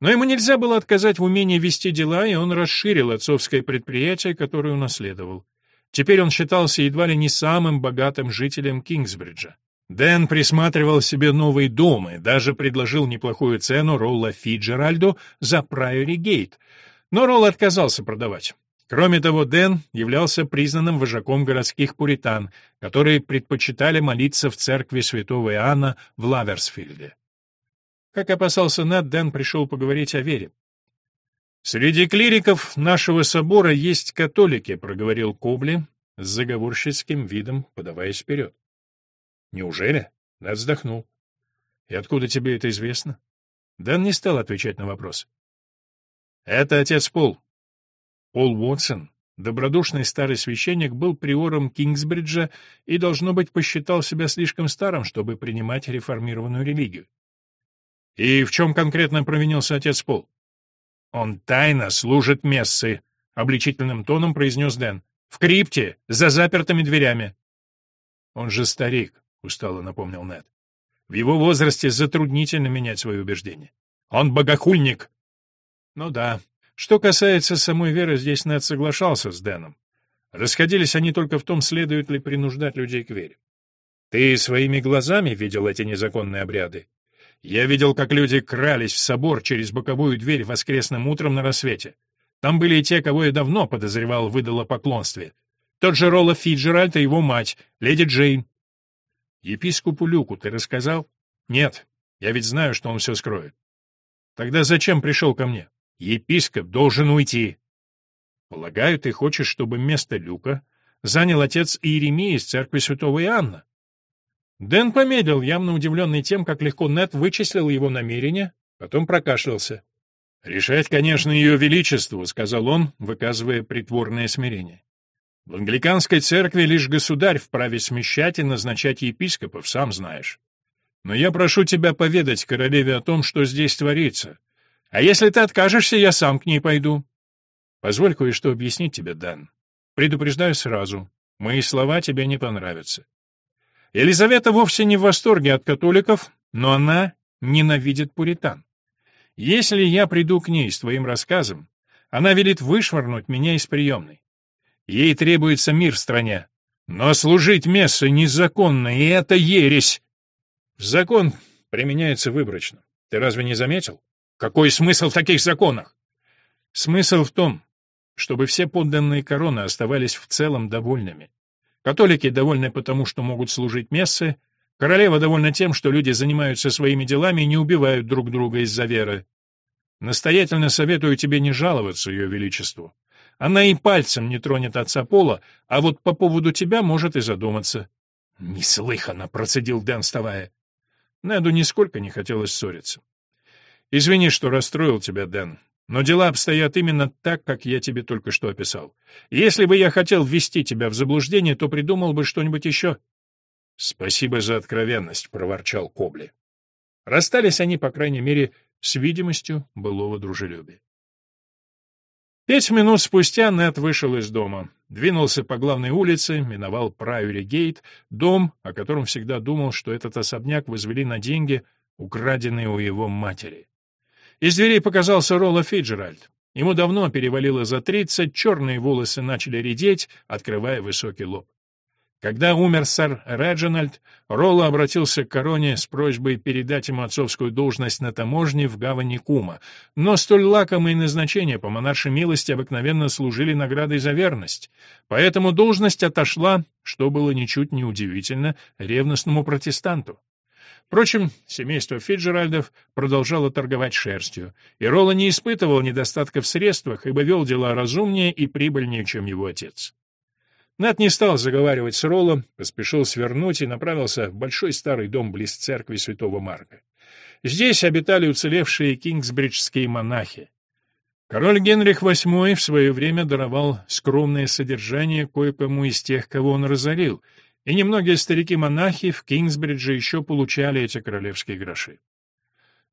Но ему нельзя было отказать в умении вести дела, и он расширил отцовское предприятие, которое унаследовал. Теперь он считался едва ли не самым богатым жителем Кингсбриджа. Дэн присматривал себе новый дом и даже предложил неплохую цену Ролло Фицджеральду за Прайори Гейт, но Ролл отказался продавать. Кроме того, Дэн являлся признанным вожаком городских пуритан, которые предпочитали молиться в церкви святого Иоанна в Лаверсфилде. Как опасался Нед, Дэн пришел поговорить о вере. «Среди клириков нашего собора есть католики», — проговорил Кобли с заговорщицким видом, подаваясь вперед. «Неужели?» — Нед вздохнул. «И откуда тебе это известно?» Дэн не стал отвечать на вопрос. «Это отец Пол. Пол Уотсон, добродушный старый священник, был приором Кингсбриджа и, должно быть, посчитал себя слишком старым, чтобы принимать реформированную религию. И в чем конкретно провинился отец Пол? Он тайно служит мессы, — обличительным тоном произнес Дэн. В крипте, за запертыми дверями. Он же старик, — устало напомнил Нед. В его возрасте затруднительно менять свои убеждения. Он богохульник. Ну да, что касается самой веры, здесь Нед соглашался с Дэном. Расходились они только в том, следует ли принуждать людей к вере. Ты своими глазами видел эти незаконные обряды? Я видел, как люди крались в собор через боковую дверь воскресным утром на рассвете. Там были и те, кого я давно подозревал в идолопоклонстве. Тот же Ролло Фиджеральд и его мать, леди Джейн. Епископу Люку ты рассказал? Нет, я ведь знаю, что он все скроет. Тогда зачем пришел ко мне? Епископ должен уйти. Полагаю, ты хочешь, чтобы место Люка занял отец Иеремии из церкви святого Иоанна? Дэн помедлил, явно удивленный тем, как легко Нет вычислил его намерение, потом прокашлялся. «Решать, конечно, ее величество», — сказал он, выказывая притворное смирение. «В англиканской церкви лишь государь вправе смещать и назначать епископов, сам знаешь. Но я прошу тебя поведать королеве о том, что здесь творится, а если ты откажешься, я сам к ней пойду. Позволь кое-что объяснить тебе, Дан. Предупреждаю сразу. Мои слова тебе не понравятся. Елизавета вовсе не в восторге от католиков, но она ненавидит пуритан. Если я приду к ней с твоим рассказом, она велит вышвырнуть меня из приемной. Ей требуется мир в стране, но служить мессы незаконно, и это ересь. Закон применяется выборочно. Ты разве не заметил? Какой смысл в таких законах? Смысл в том, чтобы все подданные короны оставались в целом довольными. Католики довольны потому, что могут служить мессы, королева довольна тем, что люди занимаются своими делами и не убивают друг друга из-за веры. Настоятельно советую тебе не жаловаться ее величеству. Она и пальцем не тронет отца Пола, а вот по поводу тебя может и задуматься. — Неслыханно, — процедил Дэн, вставая. Неду нисколько не хотелось ссориться. — Извини, что расстроил тебя, Дэн. Но дела обстоят именно так, как я тебе только что описал. Если бы я хотел ввести тебя в заблуждение, то придумал бы что-нибудь еще. — Спасибо за откровенность, — проворчал Кобли. Расстались они, по крайней мере, с видимостью былого дружелюбия. Пять минут спустя Нед вышел из дома, двинулся по главной улице, миновал Прайори Гейт, дом, о котором всегда думал, что этот особняк возвели на деньги, украденные у его матери. Из дверей показался Ролла Фиджеральд. Ему давно перевалило за тридцать, черные волосы начали редеть, открывая высокий лоб. Когда умер сэр Реджинальд, Ролло обратился к короне с просьбой передать ему отцовскую должность на таможне в гавани Кума, но столь лакомые назначения по монаршей милости обыкновенно служили наградой за верность, поэтому должность отошла, что было ничуть не удивительно, ревностному протестанту. Впрочем, семейство Фиджеральдов продолжало торговать шерстью, и Ролла не испытывал недостатка в средствах, ибо вел дела разумнее и прибыльнее, чем его отец. Нат не стал заговаривать с Роллом, поспешил свернуть и направился в большой старый дом близ церкви святого Марка. Здесь обитали уцелевшие кингсбриджские монахи. Король Генрих VIII в свое время даровал скромное содержание кое-кому из тех, кого он разорил — и немногие старики-монахи в Кингсбридже еще получали эти королевские гроши.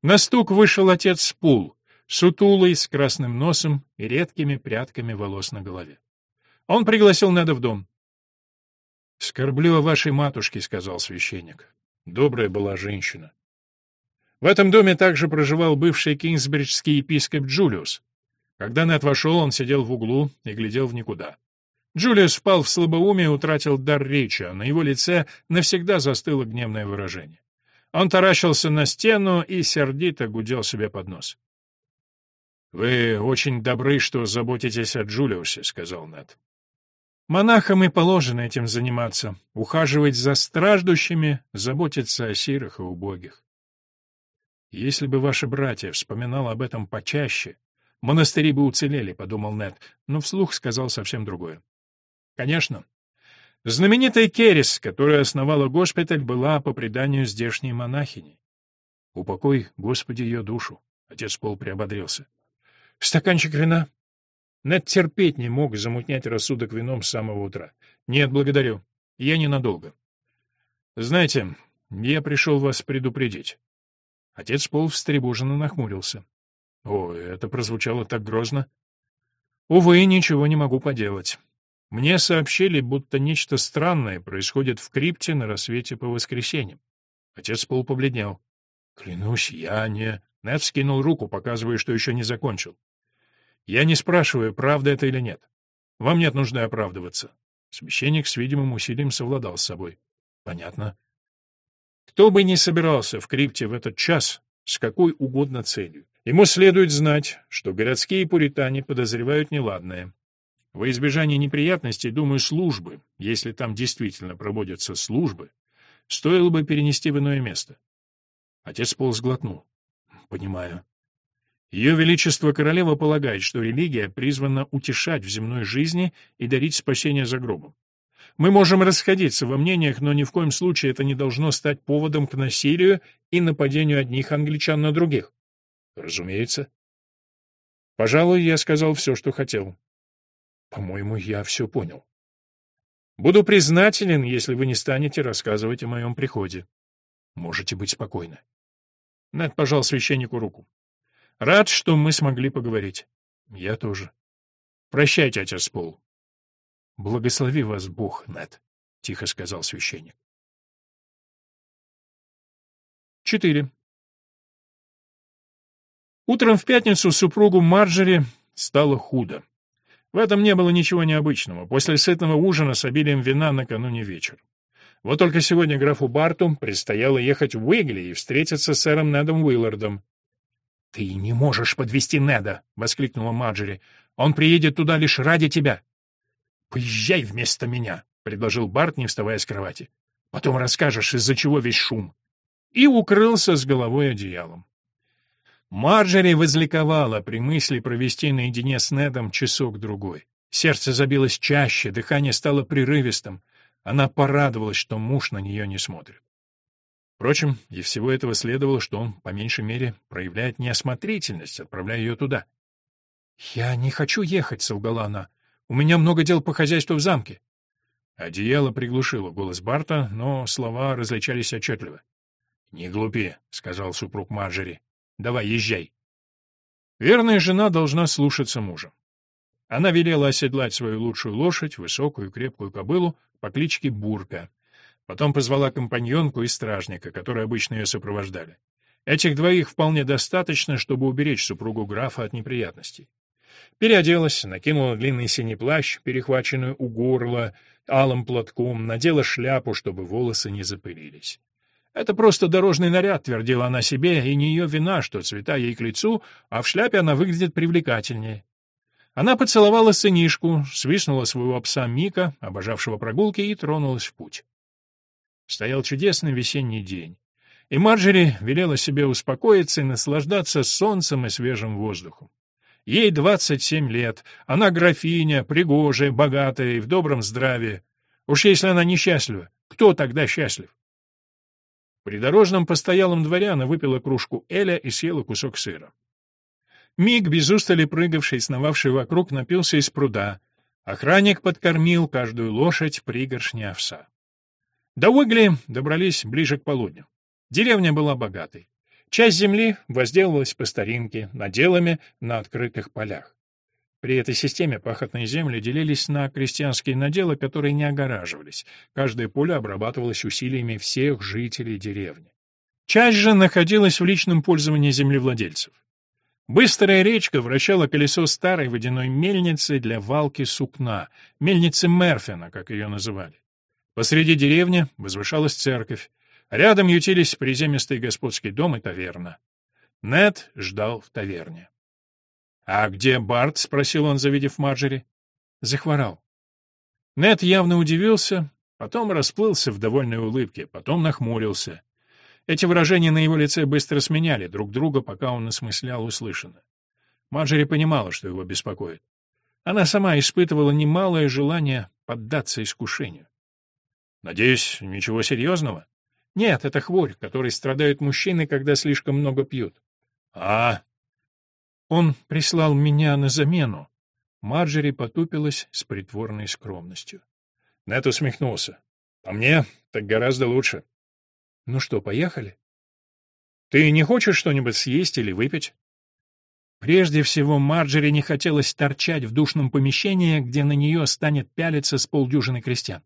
На стук вышел отец Пул, сутулый, с красным носом и редкими прядками волос на голове. Он пригласил Неда в дом. «Скорблю о вашей матушке», — сказал священник. Добрая была женщина. В этом доме также проживал бывший кингсбриджский епископ Джулиус. Когда Нед вошел, он сидел в углу и глядел в никуда. Джулиус впал в слабоумие и утратил дар речи, а на его лице навсегда застыло гневное выражение. Он таращился на стену и сердито гудел себе под нос. «Вы очень добры, что заботитесь о Джулиусе», — сказал Нед. «Монахам и положено этим заниматься, ухаживать за страждущими, заботиться о сирых и убогих. Если бы ваши братья вспоминал об этом почаще, монастыри бы уцелели», — подумал Нед, но вслух сказал совсем другое. Конечно. Знаменитая Керис, которая основала госпиталь, была, по преданию, здешней монахиней. Упокой, Господи, ее душу. Отец Пол приободрился. Стаканчик вина? Нед терпеть не мог замутнять рассудок вином с самого утра. Нет, благодарю. Я ненадолго. Знаете, я пришел вас предупредить. Отец Пол встревоженно нахмурился. О, это прозвучало так грозно. Увы, ничего не могу поделать. Мне сообщили, будто нечто странное происходит в крипте на рассвете по воскресеньям. Отец Пол побледнел. Клянусь, я не... Нед скинул руку, показывая, что еще не закончил. Я не спрашиваю, правда это или нет. Вам нет нужды оправдываться. Священник с видимым усилием совладал с собой. Понятно. Кто бы ни собирался в крипте в этот час, с какой угодно целью, ему следует знать, что городские пуритане подозревают неладное. Во избежание неприятностей, думаю, службы, если там действительно проводятся службы, стоило бы перенести в иное место. Отец Пол сглотнул. Понимаю. Ее Величество Королева полагает, что религия призвана утешать в земной жизни и дарить спасение за гробом. Мы можем расходиться во мнениях, но ни в коем случае это не должно стать поводом к насилию и нападению одних англичан на других. Разумеется. Пожалуй, я сказал все, что хотел. По-моему, я все понял. Буду признателен, если вы не станете рассказывать о моем приходе. Можете быть спокойны. Нед пожал священнику руку. Рад, что мы смогли поговорить. Я тоже. Прощайте, отец Пол. Благослови вас Бог, Нед, тихо сказал священник. Четыре. Утром в пятницу супругу Марджери стало худо. В этом не было ничего необычного. После сытного ужина с обилием вина накануне вечера. Вот только сегодня графу Барту предстояло ехать в Уигли и встретиться с сэром Недом Уиллардом. «Ты не можешь подвести Неда!» — воскликнула Марджери. «Он приедет туда лишь ради тебя!» «Поезжай вместо меня!» — предложил Барт, не вставая с кровати. «Потом расскажешь, из-за чего весь шум!» И укрылся с головой одеялом. Марджери возликовала при мысли провести наедине с Недом часок-другой. Сердце забилось чаще, дыхание стало прерывистым. Она порадовалась, что муж на нее не смотрит. Впрочем, из всего этого следовало, что он, по меньшей мере, проявляет неосмотрительность, отправляя ее туда. «Я не хочу ехать», — солгала она. «У меня много дел по хозяйству в замке». Одеяло приглушило голос Барта, но слова различались отчетливо. «Не глупи», — сказал супруг Марджери. «Давай, езжай». Верная жена должна слушаться мужа. Она велела оседлать свою лучшую лошадь, высокую крепкую кобылу, по кличке Бурка. Потом позвала компаньонку и стражника, которые обычно ее сопровождали. Этих двоих вполне достаточно, чтобы уберечь супругу графа от неприятностей. Переоделась, накинула длинный синий плащ, перехваченный у горла, алым платком, надела шляпу, чтобы волосы не запылились. «Это просто дорожный наряд», — твердила она себе, и не ее вина, что цвета ей к лицу, а в шляпе она выглядит привлекательнее. Она поцеловала сынишку, свистнула своего пса Мика, обожавшего прогулки, и тронулась в путь. Стоял чудесный весенний день, и Марджери велела себе успокоиться и наслаждаться солнцем и свежим воздухом. Ей двадцать семь лет, она графиня, пригожая, богатая и в добром здравии. Уж если она несчастлива, кто тогда счастлив? Придорожном постоялом дворе она выпила кружку эля и съела кусок сыра. Миг, без устали прыгавший, сновавший вокруг, напился из пруда. Охранник подкормил каждую лошадь пригоршни овса. До Уигли добрались ближе к полудню. Деревня была богатой. Часть земли возделывалась по старинке, наделами на открытых полях. При этой системе пахотные земли делились на крестьянские наделы, которые не огораживались. Каждое поле обрабатывалось усилиями всех жителей деревни. Часть же находилась в личном пользовании землевладельцев. Быстрая речка вращала колесо старой водяной мельницы для валки сукна, мельницы Мерфина, как ее называли. Посреди деревни возвышалась церковь, рядом ютились приземистый господский дом и таверна. Нед ждал в таверне. «А где Барт?» — спросил он, завидев Марджери. «Захворал». Нед явно удивился, потом расплылся в довольной улыбке, потом нахмурился. Эти выражения на его лице быстро сменяли друг друга, пока он осмыслял услышанное. Марджери понимала, что его беспокоит. Она сама испытывала немалое желание поддаться искушению. «Надеюсь, ничего серьезного?» «Нет, это хворь, которой страдают мужчины, когда слишком много пьют». «А?» «Он прислал меня на замену». Марджери потупилась с притворной скромностью. Нет усмехнулся. «По мне, так гораздо лучше. Ну что, поехали? Ты не хочешь что-нибудь съесть или выпить? Прежде всего, Марджери не хотелось торчать в душном помещении, где на нее станет пялиться с полдюжины крестьян.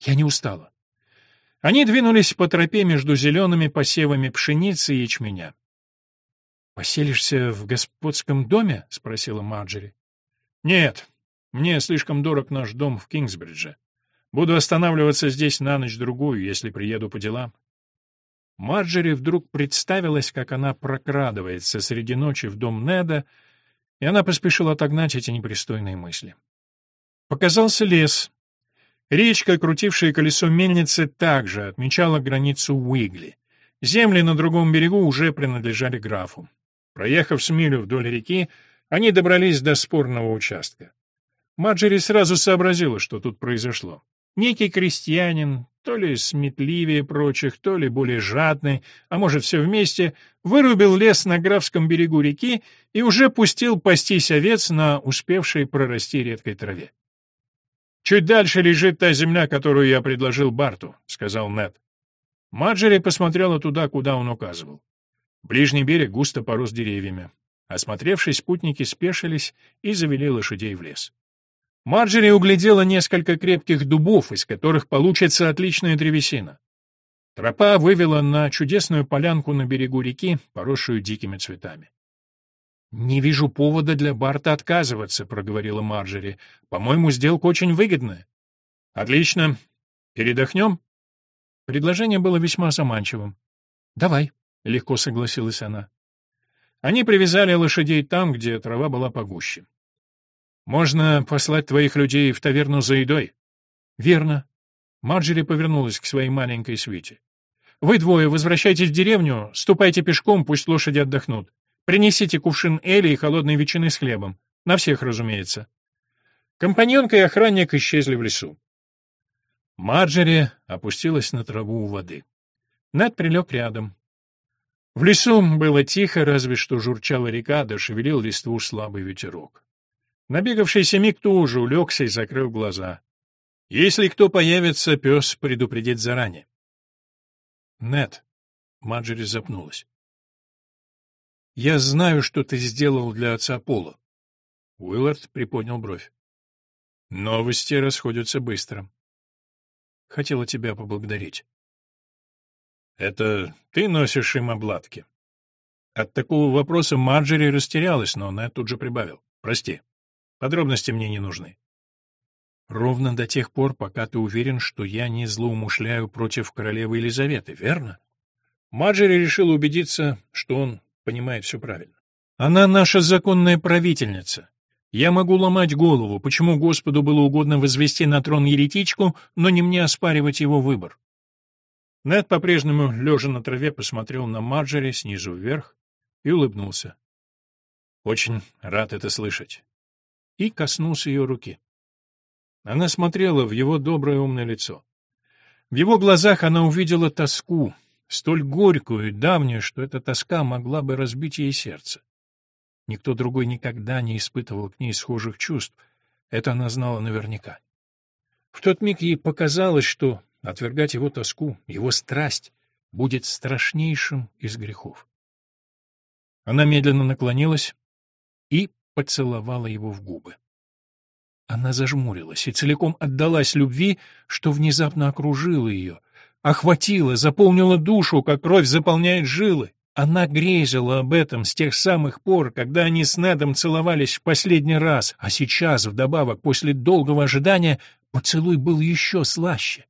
Я не устала. Они двинулись по тропе между зелеными посевами пшеницы и ячменя. «Поселишься в господском доме?» — спросила Марджери. «Нет, мне слишком дорог наш дом в Кингсбридже. Буду останавливаться здесь на ночь-другую, если приеду по делам. Марджери вдруг представилась, как она прокрадывается среди ночи в дом Неда, и она поспешила отогнать эти непристойные мысли. Показался лес. Речка, крутившая колесо мельницы, также отмечала границу Уигли. Земли на другом берегу уже принадлежали графу. Проехав с милю вдоль реки, они добрались до спорного участка. Марджери сразу сообразила, что тут произошло. Некий крестьянин, то ли сметливее прочих, то ли более жадный, а может все вместе, вырубил лес на Графском берегу реки и уже пустил пастись овец на успевшей прорасти редкой траве. «Чуть дальше лежит та земля, которую я предложил Барту», — сказал Нед. Маджери посмотрела туда, куда он указывал. Ближний берег густо порос деревьями. Осмотревшись, спутники спешились и завели лошадей в лес. Марджери углядела несколько крепких дубов, из которых получится отличная древесина. Тропа вывела на чудесную полянку на берегу реки, поросшую дикими цветами. «Не вижу повода для Барта отказываться», — проговорила Марджери. «По-моему, сделка очень выгодная». «Отлично. Передохнем?» Предложение было весьма заманчивым. «Давай», — легко согласилась она. Они привязали лошадей там, где трава была погуще. «Можно послать твоих людей в таверну за едой?» «Верно». Марджери повернулась к своей маленькой свите. «Вы двое возвращайтесь в деревню, ступайте пешком, пусть лошади отдохнут. Принесите кувшин эли и холодной ветчины с хлебом. На всех, разумеется». Компаньонка и охранник исчезли в лесу. Марджери опустилась на траву у воды. Нед прилег рядом. В лесу было тихо, разве что журчала река, да шевелил листву слабый ветерок. Набегавшийся миг тоже улегся и закрыл глаза. Если кто появится, пес предупредит заранее. Нет, Маджери запнулась. Я знаю, что ты сделал для отца Пола. Уиллард приподнял бровь. Новости расходятся быстро. Хотела тебя поблагодарить. Это ты носишь им обладки? От такого вопроса Марджери растерялась, но Нед тут же прибавил. Прости. Подробности мне не нужны. Ровно до тех пор, пока ты уверен, что я не злоумышляю против королевы Елизаветы, верно? Марджери решила убедиться, что он понимает все правильно. Она наша законная правительница. Я могу ломать голову, почему Господу было угодно возвести на трон еретичку, но не мне оспаривать его выбор. Нед по-прежнему, лежа на траве, посмотрел на Марджери снизу вверх и улыбнулся. «Очень рад это слышать». И коснулся ее руки. Она смотрела в его доброе умное лицо. В его глазах она увидела тоску, столь горькую и давнюю, что эта тоска могла бы разбить ей сердце. Никто другой никогда не испытывал к ней схожих чувств. Это она знала наверняка. В тот миг ей показалось, что отвергать его тоску, его страсть, будет страшнейшим из грехов. Она медленно наклонилась и поцеловала его в губы. Она зажмурилась и целиком отдалась любви, что внезапно окружило ее, охватило, заполнило душу, как кровь заполняет жилы. Она грезила об этом с тех самых пор, когда они с Недом целовались в последний раз, а сейчас, вдобавок, после долгого ожидания, поцелуй был еще слаще.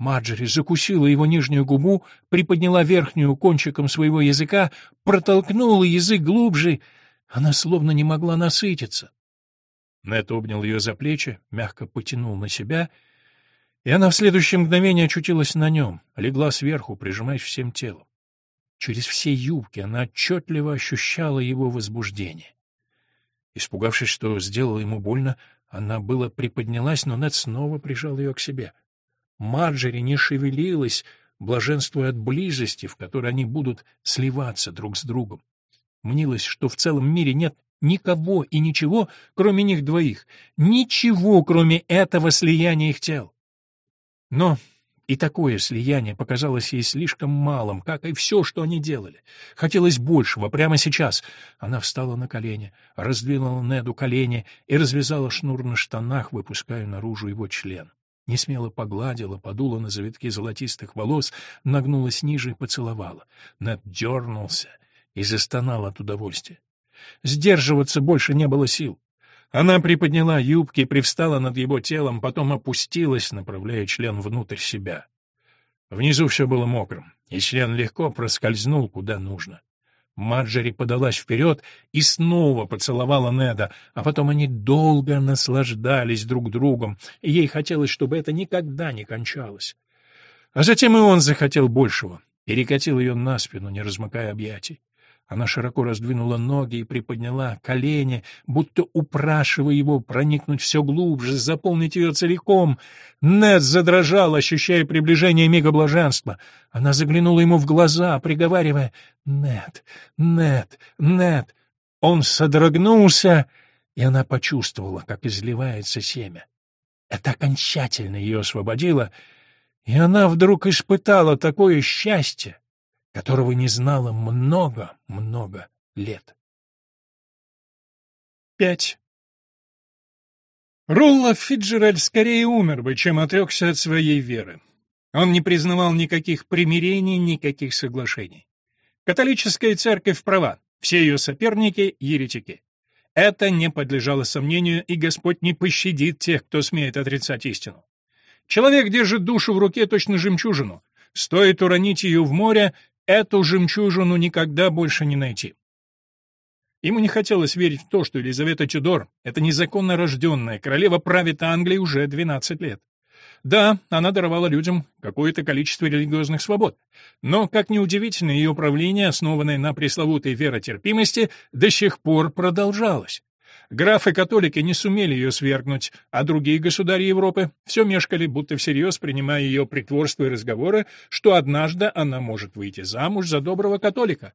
Маджери закусила его нижнюю губу, приподняла верхнюю кончиком своего языка, протолкнула язык глубже. Она словно не могла насытиться. Нед обнял ее за плечи, мягко потянул на себя, и она в следующее мгновение очутилась на нем, легла сверху, прижимаясь всем телом. Через все юбки она отчетливо ощущала его возбуждение. Испугавшись, что сделала ему больно, она было приподнялась, но Нед снова прижал ее к себе. Марджери не шевелилась, блаженствуя от близости, в которой они будут сливаться друг с другом. Мнилось, что в целом мире нет никого и ничего, кроме них двоих, ничего, кроме этого слияния их тел. Но и такое слияние показалось ей слишком малым, как и все, что они делали. Хотелось большего прямо сейчас. Она встала на колени, раздвинула Неду колени и развязала шнур на штанах, выпуская наружу его член. Несмело погладила, подула на завитки золотистых волос, нагнулась ниже и поцеловала. Нед дернулся и застонал от удовольствия. Сдерживаться больше не было сил. Она приподняла юбки, привстала над его телом, потом опустилась, направляя член внутрь себя. Внизу все было мокрым, и член легко проскользнул куда нужно. Марджери подалась вперед и снова поцеловала Неда, а потом они долго наслаждались друг другом, и ей хотелось, чтобы это никогда не кончалось. А затем и он захотел большего, перекатил ее на спину, не размыкая объятий. Она широко раздвинула ноги и приподняла колени, будто упрашивая его проникнуть все глубже, заполнить ее целиком. Нед задрожал, ощущая приближение мига блаженства. Она заглянула ему в глаза, приговаривая «Нед, Нед, Нед». Он содрогнулся, и она почувствовала, как изливается семя. Это окончательно ее освободило, и она вдруг испытала такое счастье, которого не знала много-много лет. Пять. Ролла Фиджеральд скорее умер бы, чем отрекся от своей веры. Он не признавал никаких примирений, никаких соглашений. Католическая церковь права, все ее соперники — еретики. Это не подлежало сомнению, и Господь не пощадит тех, кто смеет отрицать истину. Человек держит душу в руке точно жемчужину. Стоит уронить ее в море, эту жемчужину никогда больше не найти. Ему не хотелось верить в то, что Елизавета Тюдор, эта незаконно рожденная королева, правит Англией уже 12 лет. Да, она даровала людям какое-то количество религиозных свобод, но, как ни удивительно, ее правление, основанное на пресловутой веротерпимости, до сих пор продолжалось. Графы-католики не сумели ее свергнуть, а другие государи Европы все мешкали, будто всерьез принимая ее притворство и разговоры, что однажды она может выйти замуж за доброго католика.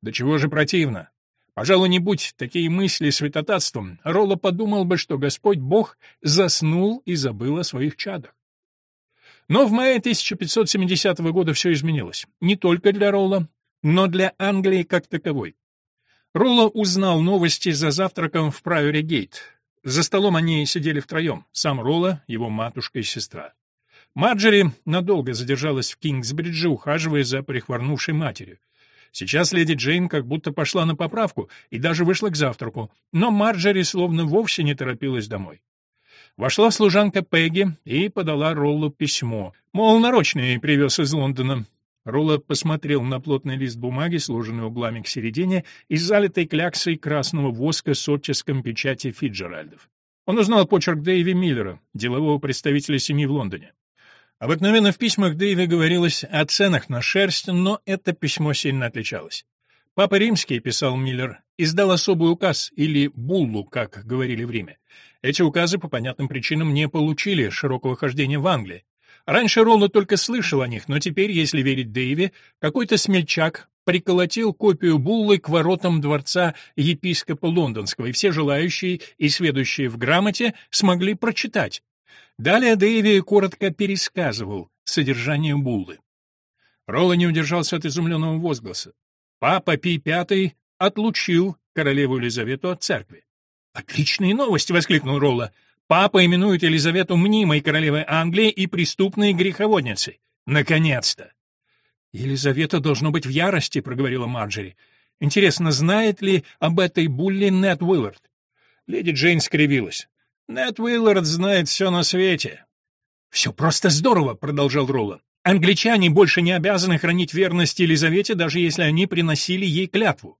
Да чего же противно. Пожалуй, не будь такие мысли святотатством, Ролло подумал бы, что Господь Бог заснул и забыл о своих чадах. Но в мае 1570 года все изменилось. Не только для Ролла, но для Англии как таковой. Ролло узнал новости за завтраком в Прайоре-Гейт. За столом они сидели втроем, сам Ролло, его матушка и сестра. Марджери надолго задержалась в Кингсбридже, ухаживая за прихворнувшей матерью. Сейчас леди Джейн как будто пошла на поправку и даже вышла к завтраку, но Марджери словно вовсе не торопилась домой. Вошла служанка Пегги и подала Роллу письмо. Мол, нарочно ей привез из Лондона. Ролла посмотрел на плотный лист бумаги, сложенный углами к середине и залитой кляксой красного воска с оттиском печати Фиджеральдов. Он узнал почерк Дэйви Миллера, делового представителя семьи в Лондоне. Обыкновенно в письмах Дэйви говорилось о ценах на шерсть, но это письмо сильно отличалось. Папа Римский, писал Миллер, издал особый указ, или буллу, как говорили в Риме. Эти указы по понятным причинам не получили широкого хождения в Англии. Раньше Ролло только слышал о них, но теперь, если верить Дэйви, какой-то смельчак приколотил копию буллы к воротам дворца епископа Лондонского, и все желающие и сведущие в грамоте смогли прочитать. Далее Дэйви коротко пересказывал содержание буллы. Ролло не удержался от изумленного возгласа. Папа Пий V отлучил королеву Елизавету от церкви. «Отличные новости!» — воскликнул Ролла. «Папа именует Елизавету мнимой королевой Англии и преступной греховодницей. Наконец-то!» «Елизавета должно быть в ярости», — проговорила Марджери. «Интересно, знает ли об этой булле Нед Уиллард?» Леди Джейн скривилась. «Нед Уиллард знает все на свете». «Все просто здорово», — продолжал Ролла. «Англичане больше не обязаны хранить верность Елизавете, даже если они приносили ей клятву».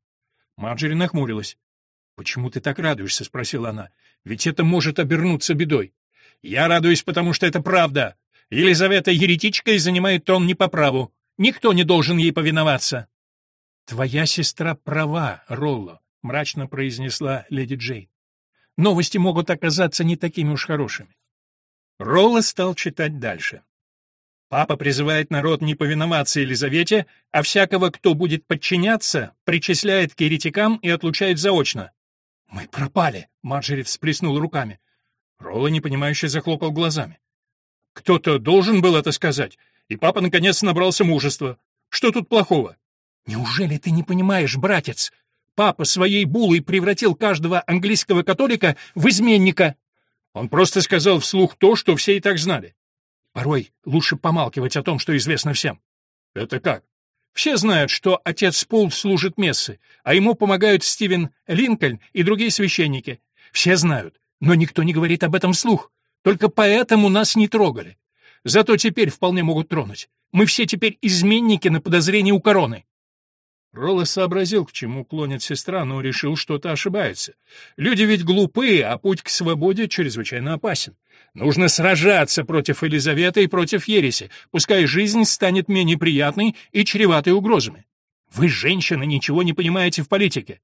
Марджери нахмурилась. «Почему ты так радуешься?» — спросила она. «Ведь это может обернуться бедой». «Я радуюсь, потому что это правда. Елизавета еретичка и занимает тон не по праву. Никто не должен ей повиноваться». «Твоя сестра права, Ролло», — мрачно произнесла леди Джейн. «Новости могут оказаться не такими уж хорошими». Ролло стал читать дальше. Папа призывает народ не повиноваться Елизавете, а всякого, кто будет подчиняться, причисляет к еретикам и отлучает заочно. «Мы пропали!» — Марджери всплеснул руками. Ролла, непонимающе, захлопал глазами. «Кто-то должен был это сказать, и папа наконец набрался мужества. Что тут плохого?» «Неужели ты не понимаешь, братец? Папа своей булой превратил каждого английского католика в изменника!» Он просто сказал вслух то, что все и так знали. Порой лучше помалкивать о том, что известно всем. «Это как?» Все знают, что отец Пул служит мессы, а ему помогают Стивен Линкольн и другие священники. Все знают, но никто не говорит об этом вслух. Только поэтому нас не трогали. Зато теперь вполне могут тронуть. Мы все теперь изменники на подозрении у короны. Ролла сообразил, к чему клонит сестра, но решил, что-то ошибается. Люди ведь глупые, а путь к свободе чрезвычайно опасен. Нужно сражаться против Елизаветы и против ереси, пускай жизнь станет менее приятной и чреватой угрозами. Вы, женщина, ничего не понимаете в политике.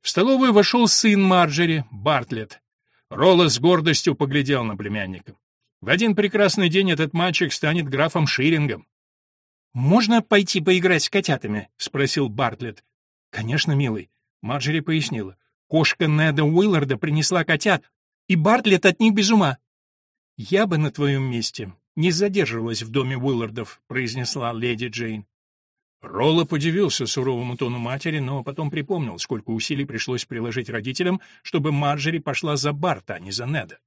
В столовую вошел сын Марджери, Бартлетт. Ролла с гордостью поглядел на племянника. В один прекрасный день этот мальчик станет графом Ширингом. «Можно пойти поиграть с котятами?» — спросил Бартлетт. «Конечно, милый», — Марджери пояснила. «Кошка Неда Уилларда принесла котят, и Бартлетт от них без ума. «Я бы на твоем месте не задерживалась в доме Уиллардов», — произнесла леди Джейн. Ролло удивился суровому тону матери, но потом припомнил, сколько усилий пришлось приложить родителям, чтобы Марджери пошла за Барта, а не за Неда.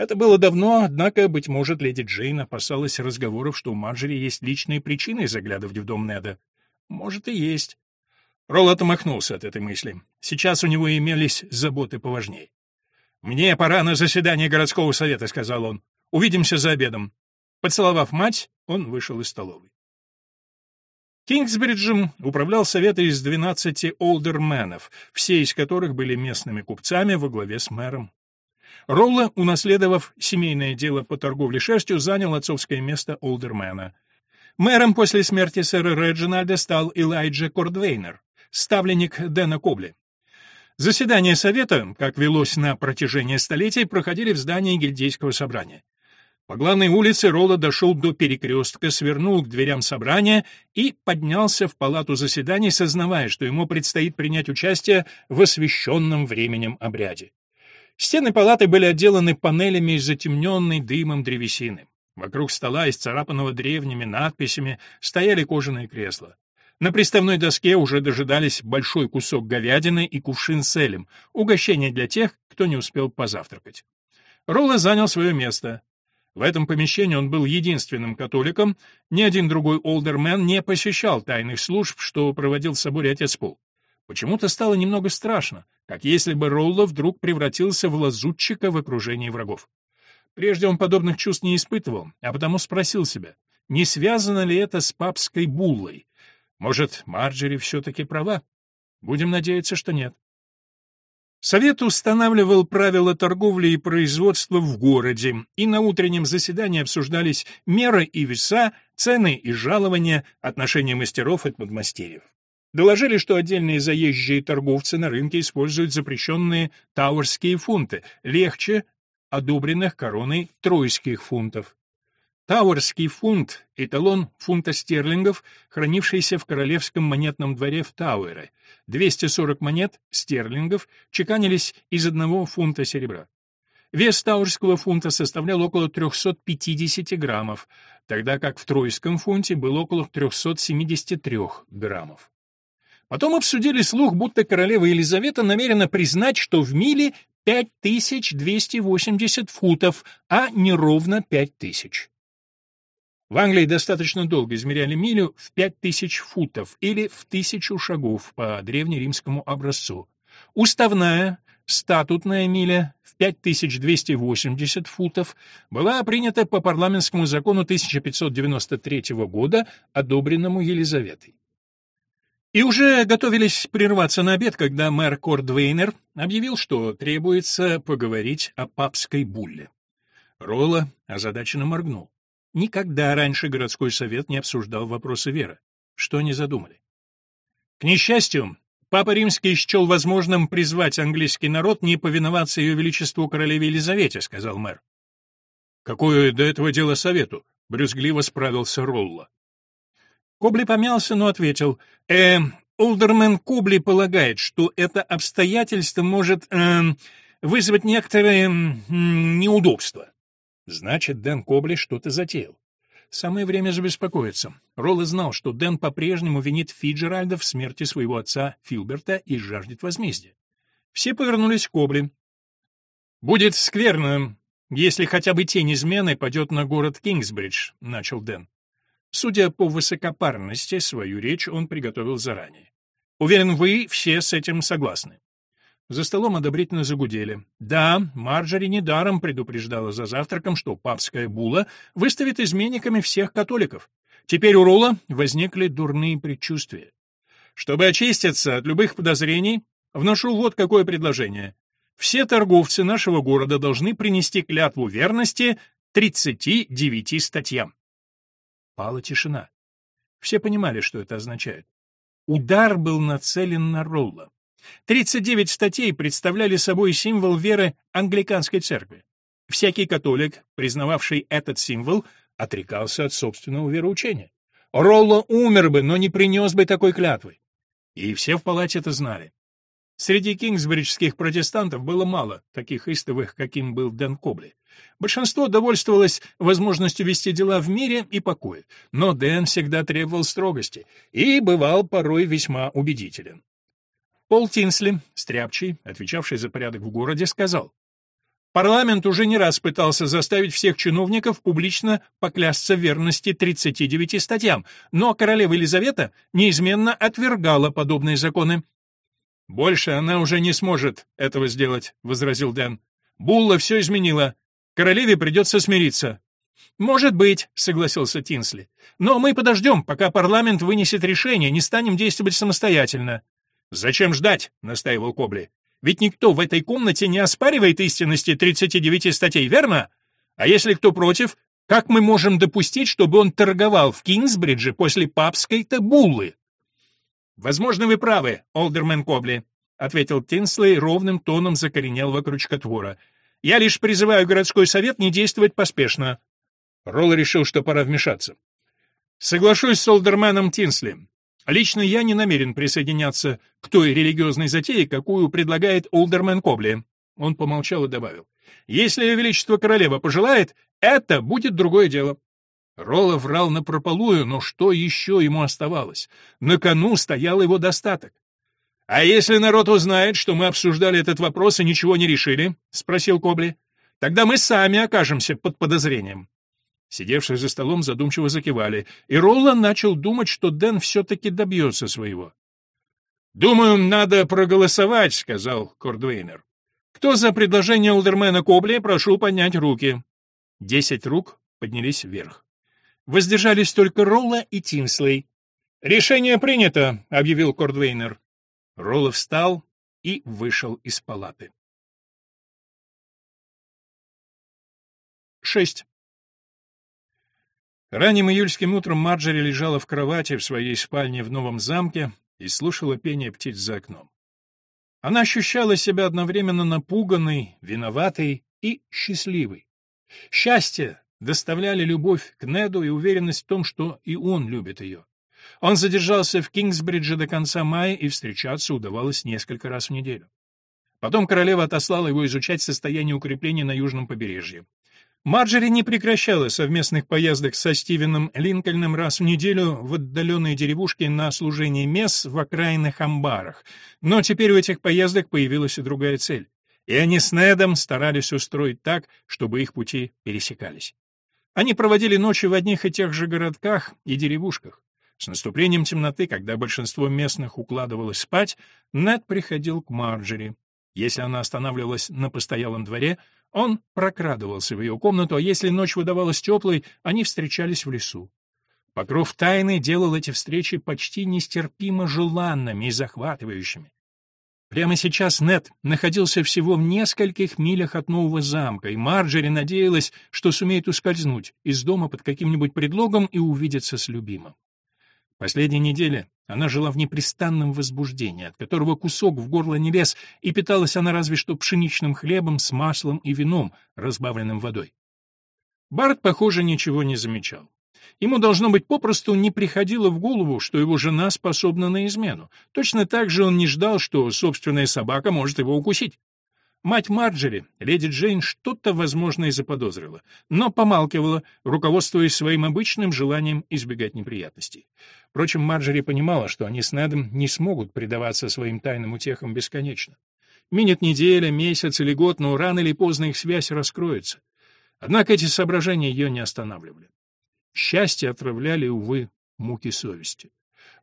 Это было давно, однако, быть может, леди Джейн опасалась разговоров, что у Марджери есть личные причины заглядывать в дом Неда. Может, и есть. Ролл отмахнулся от этой мысли. Сейчас у него имелись заботы поважнее. «Мне пора на заседание городского совета», — сказал он. «Увидимся за обедом». Поцеловав мать, он вышел из столовой. Кингсбриджем управлял совет из 12 олдерменов, все из которых были местными купцами во главе с мэром. Ролла, унаследовав семейное дело по торговле шерстью, занял отцовское место олдермена. Мэром после смерти сэра Реджинальда стал Элайджа Кордвейнер, ставленник Дэна Кобли. Заседания совета, как велось на протяжении столетий, проходили в здании гильдейского собрания. По главной улице Ролла дошел до перекрестка, свернул к дверям собрания и поднялся в палату заседаний, сознавая, что ему предстоит принять участие в освященном временем обряде. Стены палаты были отделаны панелями из затемненной дымом древесины. Вокруг стола, исцарапанного древними надписями, стояли кожаные кресла. На приставной доске уже дожидались большой кусок говядины и кувшин с элем, угощение для тех, кто не успел позавтракать. Ролла занял свое место. В этом помещении он был единственным католиком, ни один другой олдермен не посещал тайных служб, что проводил в соборе отец Пол. Почему-то стало немного страшно, как если бы Ролло вдруг превратился в лазутчика в окружении врагов. Прежде он подобных чувств не испытывал, а потому спросил себя, не связано ли это с папской буллой, может, Марджери все-таки права? Будем надеяться, что нет. Совет устанавливал правила торговли и производства в городе, и на утреннем заседании обсуждались меры и веса, цены и жалования, отношения мастеров и подмастерьев. Доложили, что отдельные заезжие торговцы на рынке используют запрещенные тауэрские фунты, легче одобренных короной тройских фунтов. Тауэрский фунт — эталон фунта стерлингов, хранившийся в королевском монетном дворе в Тауэре. 240 монет стерлингов чеканились из одного фунта серебра. Вес тауэрского фунта составлял около 350 граммов, тогда как в тройском фунте был около 373 граммов. Потом обсудили слух, будто королева Елизавета намерена признать, что в миле 5280 футов, а не ровно 5000. В Англии достаточно долго измеряли милю в 5000 футов или в тысячу шагов по древнеримскому образцу. Уставная статутная миля в 5280 футов была принята по парламентскому закону 1593 года, одобренному Елизаветой. И уже готовились прерваться на обед, когда мэр Кордвейнер объявил, что требуется поговорить о папской булле. Ролла озадаченно моргнул. Никогда раньше городской совет не обсуждал вопросы веры. Что они задумали? К несчастью, Папа Римский счел возможным призвать английский народ не повиноваться ее величеству королеве Елизавете, сказал мэр. Какое до этого дело совету? брюзгливо справился Ролла. Кобли помялся, но ответил: "Э, Олдермен Кобли полагает, что это обстоятельство может э, вызвать некоторые э, неудобства. Значит, Дэн Кобли что-то затеял. Самое время забеспокоиться. Ролла знал, что Дэн по-прежнему винит Фиджеральда в смерти своего отца Филберта и жаждет возмездия. Все повернулись к Кобли. «Будет скверно, если хотя бы тень измены падет на город Кингсбридж», — начал Дэн. Судя по высокопарности, свою речь он приготовил заранее. «Уверен, вы все с этим согласны». За столом одобрительно загудели. Да, Марджори недаром предупреждала за завтраком, что папская була выставит изменниками всех католиков. Теперь у Рола возникли дурные предчувствия. Чтобы очиститься от любых подозрений, вношу вот какое предложение. Все торговцы нашего города должны принести клятву верности 39 статьям. Пала тишина. Все понимали, что это означает. Удар был нацелен на Ролла. 39 статей представляли собой символ веры англиканской церкви. Всякий католик, признававший этот символ, отрекался от собственного вероучения. Ролло умер бы, но не принес бы такой клятвы. И все в палате это знали. Среди кингсбриджских протестантов было мало таких истовых, каким был Дэн Кобли. Большинство довольствовалось возможностью вести дела в мире и покое, но Дэн всегда требовал строгости и бывал порой весьма убедителен. Пол Тинсли, стряпчий, отвечавший за порядок в городе, сказал, Парламент уже не раз пытался заставить всех чиновников публично поклясться верности 39 статьям, но королева Елизавета неизменно отвергала подобные законы. «Больше она уже не сможет этого сделать», — возразил Дэн. «Булла все изменила. Королеве придется смириться». «Может быть», — согласился Тинсли. «Но мы подождем, пока парламент вынесет решение, не станем действовать самостоятельно». «Зачем ждать?» — настаивал Кобли. Ведь никто в этой комнате не оспаривает истинности 39 статей, верно? А если кто против, как мы можем допустить, чтобы он торговал в Кингсбридже после папской-то буллы? Возможно, вы правы, Олдермен Кобли, ответил Тинслей ровным тоном закоренелого крючкотвора. Я лишь призываю городской совет не действовать поспешно. Ролл решил, что пора вмешаться. Соглашусь с Олдерменом Тинсли. Лично я не намерен присоединяться к той религиозной затее, какую предлагает Олдермен Кобли. Он помолчал и добавил. Если Ее Величество Королева пожелает, это будет другое дело. Ролла врал напропалую, но что еще ему оставалось? На кону стоял его достаток. «А если народ узнает, что мы обсуждали этот вопрос и ничего не решили?» — спросил Кобли. «Тогда мы сами окажемся под подозрением». Сидевшие за столом задумчиво закивали, и Роллан начал думать, что Дэн все-таки добьется своего. «Думаю, надо проголосовать», — сказал Кордвейнер. «Кто за предложение Олдермена Кобли, прошу поднять руки». Десять рук поднялись вверх. Воздержались только Ролла и Тинслей. «Решение принято», — объявил Кордвейнер. Ролла встал и вышел из палаты. Шесть. Ранним июльским утром Марджери лежала в кровати в своей спальне в новом замке и слушала пение птиц за окном. Она ощущала себя одновременно напуганной, виноватой и счастливой. Счастье доставляли любовь к Неду и уверенность в том, что и он любит ее. Он задержался в Кингсбридже до конца мая, и встречаться удавалось несколько раз в неделю. Потом королева отослала его изучать состояние укреплений на южном побережье. Марджери не прекращала совместных поездок со Стивеном Линкольном раз в неделю в отдаленные деревушки на служение месс в окраинных амбарах, но теперь у этих поездок появилась и другая цель. И они с Недом старались устроить так, чтобы их пути пересекались. Они проводили ночи в одних и тех же городках и деревушках. С наступлением темноты, когда большинство местных укладывалось спать, Нед приходил к Марджери. Если она останавливалась на постоялом дворе, он прокрадывался в ее комнату, а если ночь выдавалась теплой, они встречались в лесу. Покров тайны делал эти встречи почти нестерпимо желанными и захватывающими. Прямо сейчас Нет находился всего в нескольких милях от нового замка, и Марджери надеялась, что сумеет ускользнуть из дома под каким-нибудь предлогом и увидеться с любимым. Последние недели она жила в непрестанном возбуждении, от которого кусок в горло не лез, и питалась она разве что пшеничным хлебом с маслом и вином, разбавленным водой. Барт, похоже, ничего не замечал. Ему, должно быть, попросту не приходило в голову, что его жена способна на измену. Точно так же он не ждал, что собственная собака может его укусить. Мать Марджери, леди Джейн, что-то, возможно, и заподозрила, но помалкивала, руководствуясь своим обычным желанием избегать неприятностей. Впрочем, Марджери понимала, что они с Недом не смогут предаваться своим тайным утехам бесконечно. Минет неделя, месяц или год, но рано или поздно их связь раскроется. Однако эти соображения ее не останавливали. Счастье отравляли, увы, муки совести.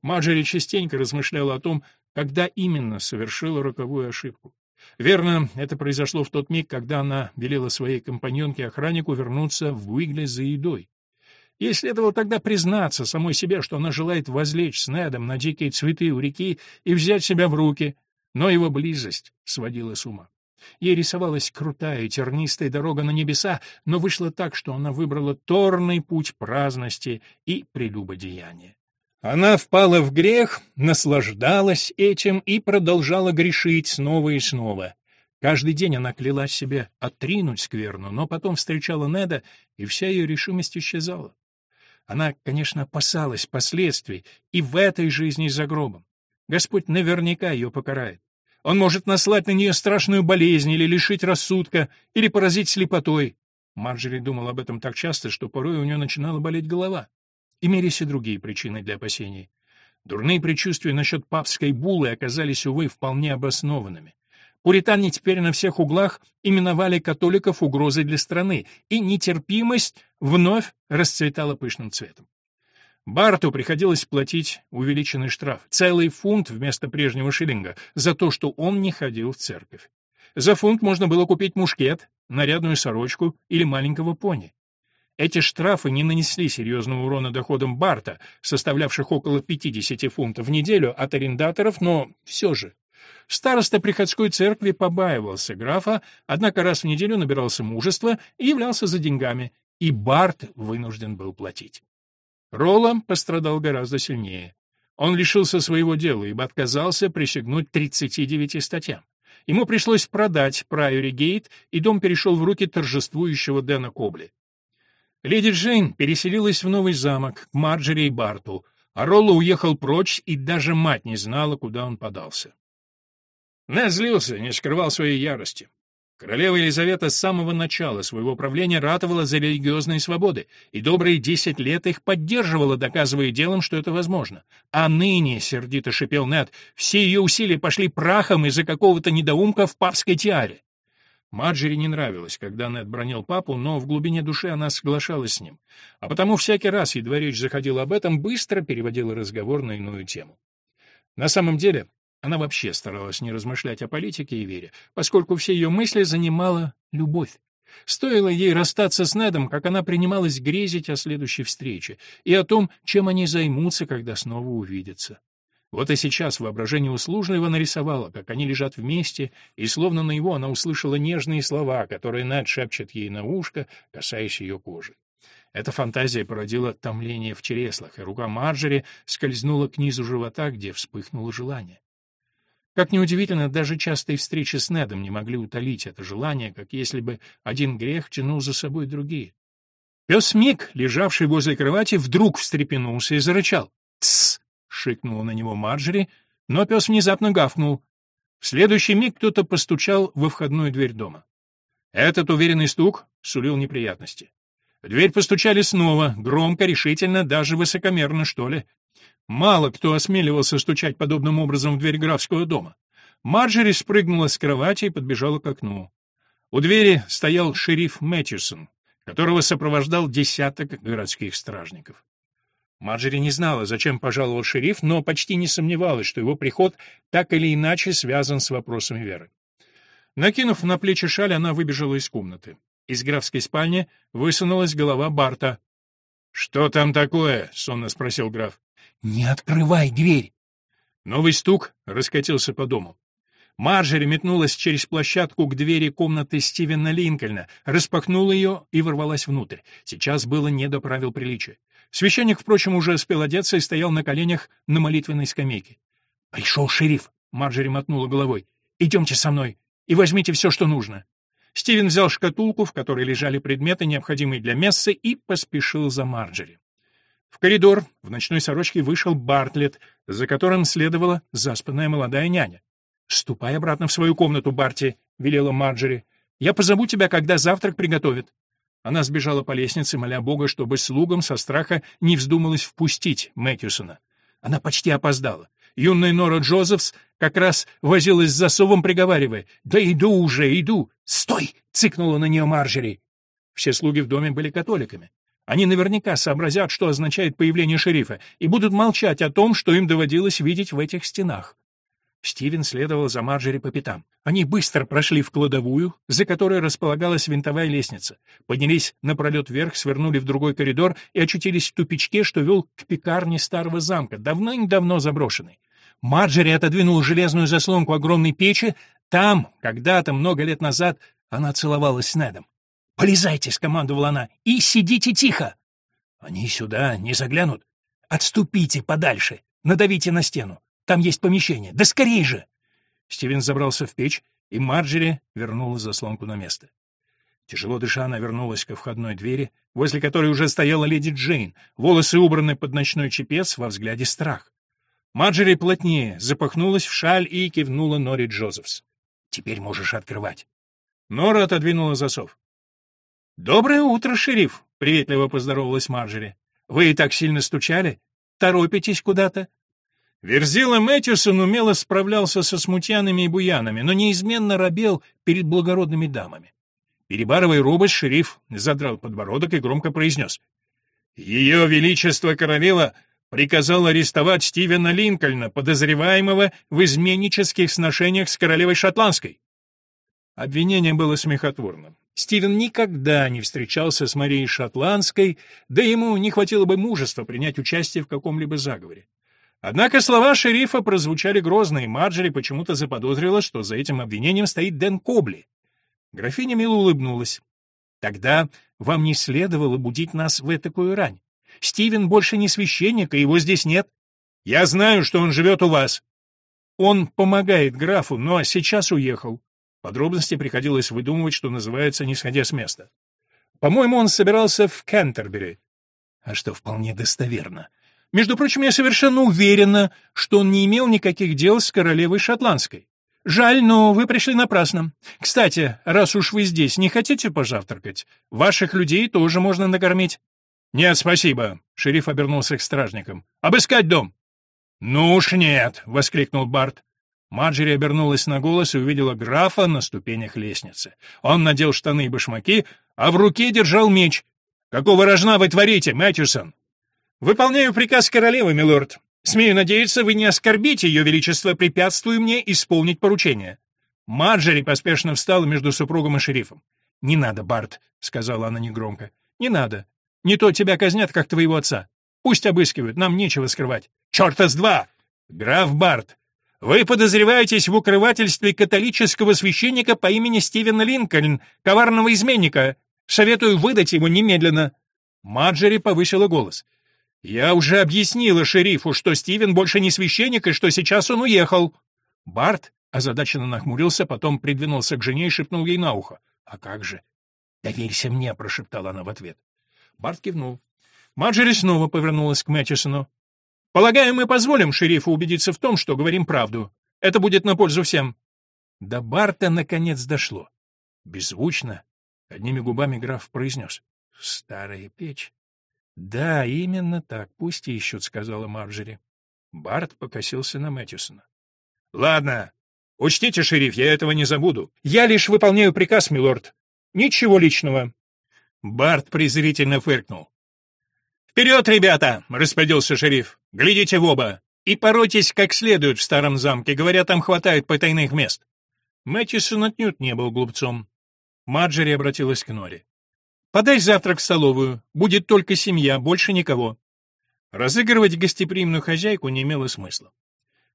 Марджери частенько размышляла о том, когда именно совершила роковую ошибку. Верно, это произошло в тот миг, когда она велела своей компаньонке-охраннику вернуться в Уигли за едой. Ей следовало тогда признаться самой себе, что она желает возлечь с Недом на дикие цветы у реки и взять себя в руки, но его близость сводила с ума. Ей рисовалась крутая и тернистая дорога на небеса, но вышло так, что она выбрала торный путь праздности и прелюбодеяния. Она впала в грех, наслаждалась этим и продолжала грешить снова и снова. Каждый день она клялась себе отринуть скверну, но потом встречала Неда, и вся ее решимость исчезала. Она, конечно, опасалась последствий и в этой жизни за гробом. Господь наверняка ее покарает. Он может наслать на нее страшную болезнь или лишить рассудка, или поразить слепотой. Марджери думал об этом так часто, что порой у нее начинала болеть голова. Имелись и другие причины для опасений. Дурные предчувствия насчет папской буллы оказались, увы, вполне обоснованными. Пуритане теперь на всех углах именовали католиков угрозой для страны, и нетерпимость вновь расцветала пышным цветом. Барту приходилось платить увеличенный штраф, целый фунт вместо прежнего шиллинга, за то, что он не ходил в церковь. За фунт можно было купить мушкет, нарядную сорочку или маленького пони. Эти штрафы не нанесли серьезного урона доходам Барта, составлявших около 50 фунтов в неделю от арендаторов, но все же. Староста приходской церкви побаивался графа, однако раз в неделю набирался мужества и являлся за деньгами, и Барт вынужден был платить. Ролла пострадал гораздо сильнее. Он лишился своего дела, ибо отказался присягнуть 39 статьям. Ему пришлось продать Прайори Гейт, и дом перешел в руки торжествующего Дэна Кобли. Леди Джейн переселилась в новый замок, к Марджери и Барту, а Ролло уехал прочь, и даже мать не знала, куда он подался. Нед злился, не скрывал своей ярости. Королева Елизавета с самого начала своего правления ратовала за религиозные свободы, и добрые десять лет их поддерживала, доказывая делом, что это возможно. А ныне, — сердито шипел Нед, — все ее усилия пошли прахом из-за какого-то недоумка в папской тиаре. Марджери не нравилось, когда Нед бронил папу, но в глубине души она соглашалась с ним. А потому всякий раз, едва речь заходила об этом, быстро переводила разговор на иную тему. На самом деле, она вообще старалась не размышлять о политике и вере, поскольку все ее мысли занимала любовь. Стоило ей расстаться с Недом, как она принималась грезить о следующей встрече и о том, чем они займутся, когда снова увидятся. Вот и сейчас воображение услужливо нарисовало, как они лежат вместе, и словно на его она услышала нежные слова, которые Нед шепчет ей на ушко, касаясь ее кожи. Эта фантазия породила томление в череслах, и рука Марджери скользнула к низу живота, где вспыхнуло желание. Как неудивительно, даже частые встречи с Недом не могли утолить это желание, как если бы один грех тянул за собой другие. Пес Мик, лежавший возле кровати, вдруг встрепенулся и зарычал. «Тссс!» — шикнула на него Марджери, но пес внезапно гавкнул. В следующий миг кто-то постучал во входную дверь дома. Этот уверенный стук сулил неприятности. В дверь постучали снова, громко, решительно, даже высокомерно, что ли. Мало кто осмеливался стучать подобным образом в дверь графского дома. Марджери спрыгнула с кровати и подбежала к окну. У двери стоял шериф Мэтьюсон, которого сопровождал десяток городских стражников. Марджери не знала, зачем пожаловал шериф, но почти не сомневалась, что его приход так или иначе связан с вопросами веры. Накинув на плечи шаль, она выбежала из комнаты. Из графской спальни высунулась голова Барта. «Что там такое?» — сонно спросил граф. «Не открывай дверь!» Новый стук раскатился по дому. Марджери метнулась через площадку к двери комнаты Стивена Линкольна, распахнула ее и ворвалась внутрь. Сейчас было не до правил приличия. Священник, впрочем, уже успел одеться и стоял на коленях на молитвенной скамейке. «Пришел шериф!» — Марджери мотнула головой. «Идемте со мной и возьмите все, что нужно». Стивен взял шкатулку, в которой лежали предметы, необходимые для мессы, и поспешил за Марджери. В коридор в ночной сорочке вышел Бартлетт, за которым следовала заспанная молодая няня. «Ступай обратно в свою комнату, Барти», — велела Марджери. «Я позову тебя, когда завтрак приготовят». Она сбежала по лестнице, моля Бога, чтобы слугам со страха не вздумалось впустить Мэтьюсона. Она почти опоздала. Юная Нора Джозефс как раз возилась с засовом, приговаривая. «Да иду уже, иду!» «Стой!» — цикнула на нее Марджери. Все слуги в доме были католиками. Они наверняка сообразят, что означает появление шерифа, и будут молчать о том, что им доводилось видеть в этих стенах. Стивен следовал за Марджери по пятам. Они быстро прошли в кладовую, за которой располагалась винтовая лестница, поднялись напролет вверх, свернули в другой коридор и очутились в тупичке, что вел к пекарне старого замка, давно-давно заброшенной. Марджери отодвинула железную заслонку огромной печи. Там, когда-то, много лет назад, она целовалась с Недом. «Полезайте!» — скомандовала она. «И сидите тихо!» «Они сюда не заглянут?» «Отступите подальше! Надавите на стену! Там есть помещение! Да скорей же!» Стивен забрался в печь, и Марджери вернула заслонку на место. Тяжело дыша, она вернулась ко входной двери, возле которой уже стояла леди Джейн, волосы убраны под ночной чепец, во взгляде страх. Марджери плотнее запахнулась в шаль и кивнула Нори Джозефс. «Теперь можешь открывать». Нора отодвинула засов. «Доброе утро, шериф!» — приветливо поздоровалась Марджери. «Вы и так сильно стучали? Торопитесь куда-то?» Верзила Мэтьюсон умело справлялся со смутьянами и буянами, но неизменно робел перед благородными дамами. Перебарывая робость, шериф задрал подбородок и громко произнес. «Ее Величество Королева приказал арестовать Стивена Линкольна, подозреваемого в изменнических сношениях с королевой Шотландской». Обвинение было смехотворным. Стивен никогда не встречался с Марией Шотландской, да ему не хватило бы мужества принять участие в каком-либо заговоре. Однако слова шерифа прозвучали грозно, и Марджери почему-то заподозрила, что за этим обвинением стоит Дэн Кобли. Графиня мило улыбнулась. «Тогда вам не следовало будить нас в этакую рань. Стивен больше не священник, и его здесь нет. Я знаю, что он живет у вас. Он помогает графу, но сейчас уехал. Подробности приходилось выдумывать, что называется, не сходя с места. По-моему, он собирался в Кентербери. А что вполне достоверно. Между прочим, я совершенно уверена, что он не имел никаких дел с королевой шотландской. Жаль, но вы пришли напрасно. Кстати, раз уж вы здесь, не хотите пожавтракать? Ваших людей тоже можно накормить. Нет, спасибо. Шериф обернулся к стражникам. Обыскать дом. Ну уж нет, воскликнул Барт. Марджери обернулась на голос и увидела графа на ступенях лестницы. Он надел штаны и башмаки, а в руке держал меч. «Какого рожна вы творите, Мэтьюсон?» «Выполняю приказ королевы, милорд. Смею надеяться, вы не оскорбите ее величество, препятствуя мне исполнить поручение». Марджери поспешно встала между супругом и шерифом. «Не надо, Барт», — сказала она негромко. «Не надо. Не то тебя казнят, как твоего отца. Пусть обыскивают, нам нечего скрывать». «Черта с два! Граф Барт, вы подозреваетесь в укрывательстве католического священника по имени Стивен Линкольн, коварного изменника. Советую выдать его немедленно». Марджери повысила голос. «Я уже объяснила шерифу, что Стивен больше не священник и что сейчас он уехал». Барт озадаченно нахмурился, потом придвинулся к жене и шепнул ей на ухо. «А как же?» «Доверься мне», — прошептала она в ответ. Барт кивнул. Марджери снова повернулась к Мэттисону. «Полагаю, мы позволим шерифу убедиться в том, что говорим правду. Это будет на пользу всем». До Барта наконец дошло. Беззвучно, одними губами граф произнес. «Старая печь». «Да, именно так, пусть ищут», — сказала Марджери. Барт покосился на Мэттисона. «Ладно. Учтите, шериф, я этого не забуду. Я лишь выполняю приказ, милорд. Ничего личного». Барт презрительно фыркнул. «Вперед, ребята!» — распорядился шериф. «Глядите в оба! И поройтесь как следует в старом замке, говорят, там хватает потайных мест». Мэттисон отнюдь не был глупцом. Марджери обратилась к Норе. Подай завтрак в столовую. Будет только семья, больше никого. Разыгрывать гостеприимную хозяйку не имело смысла.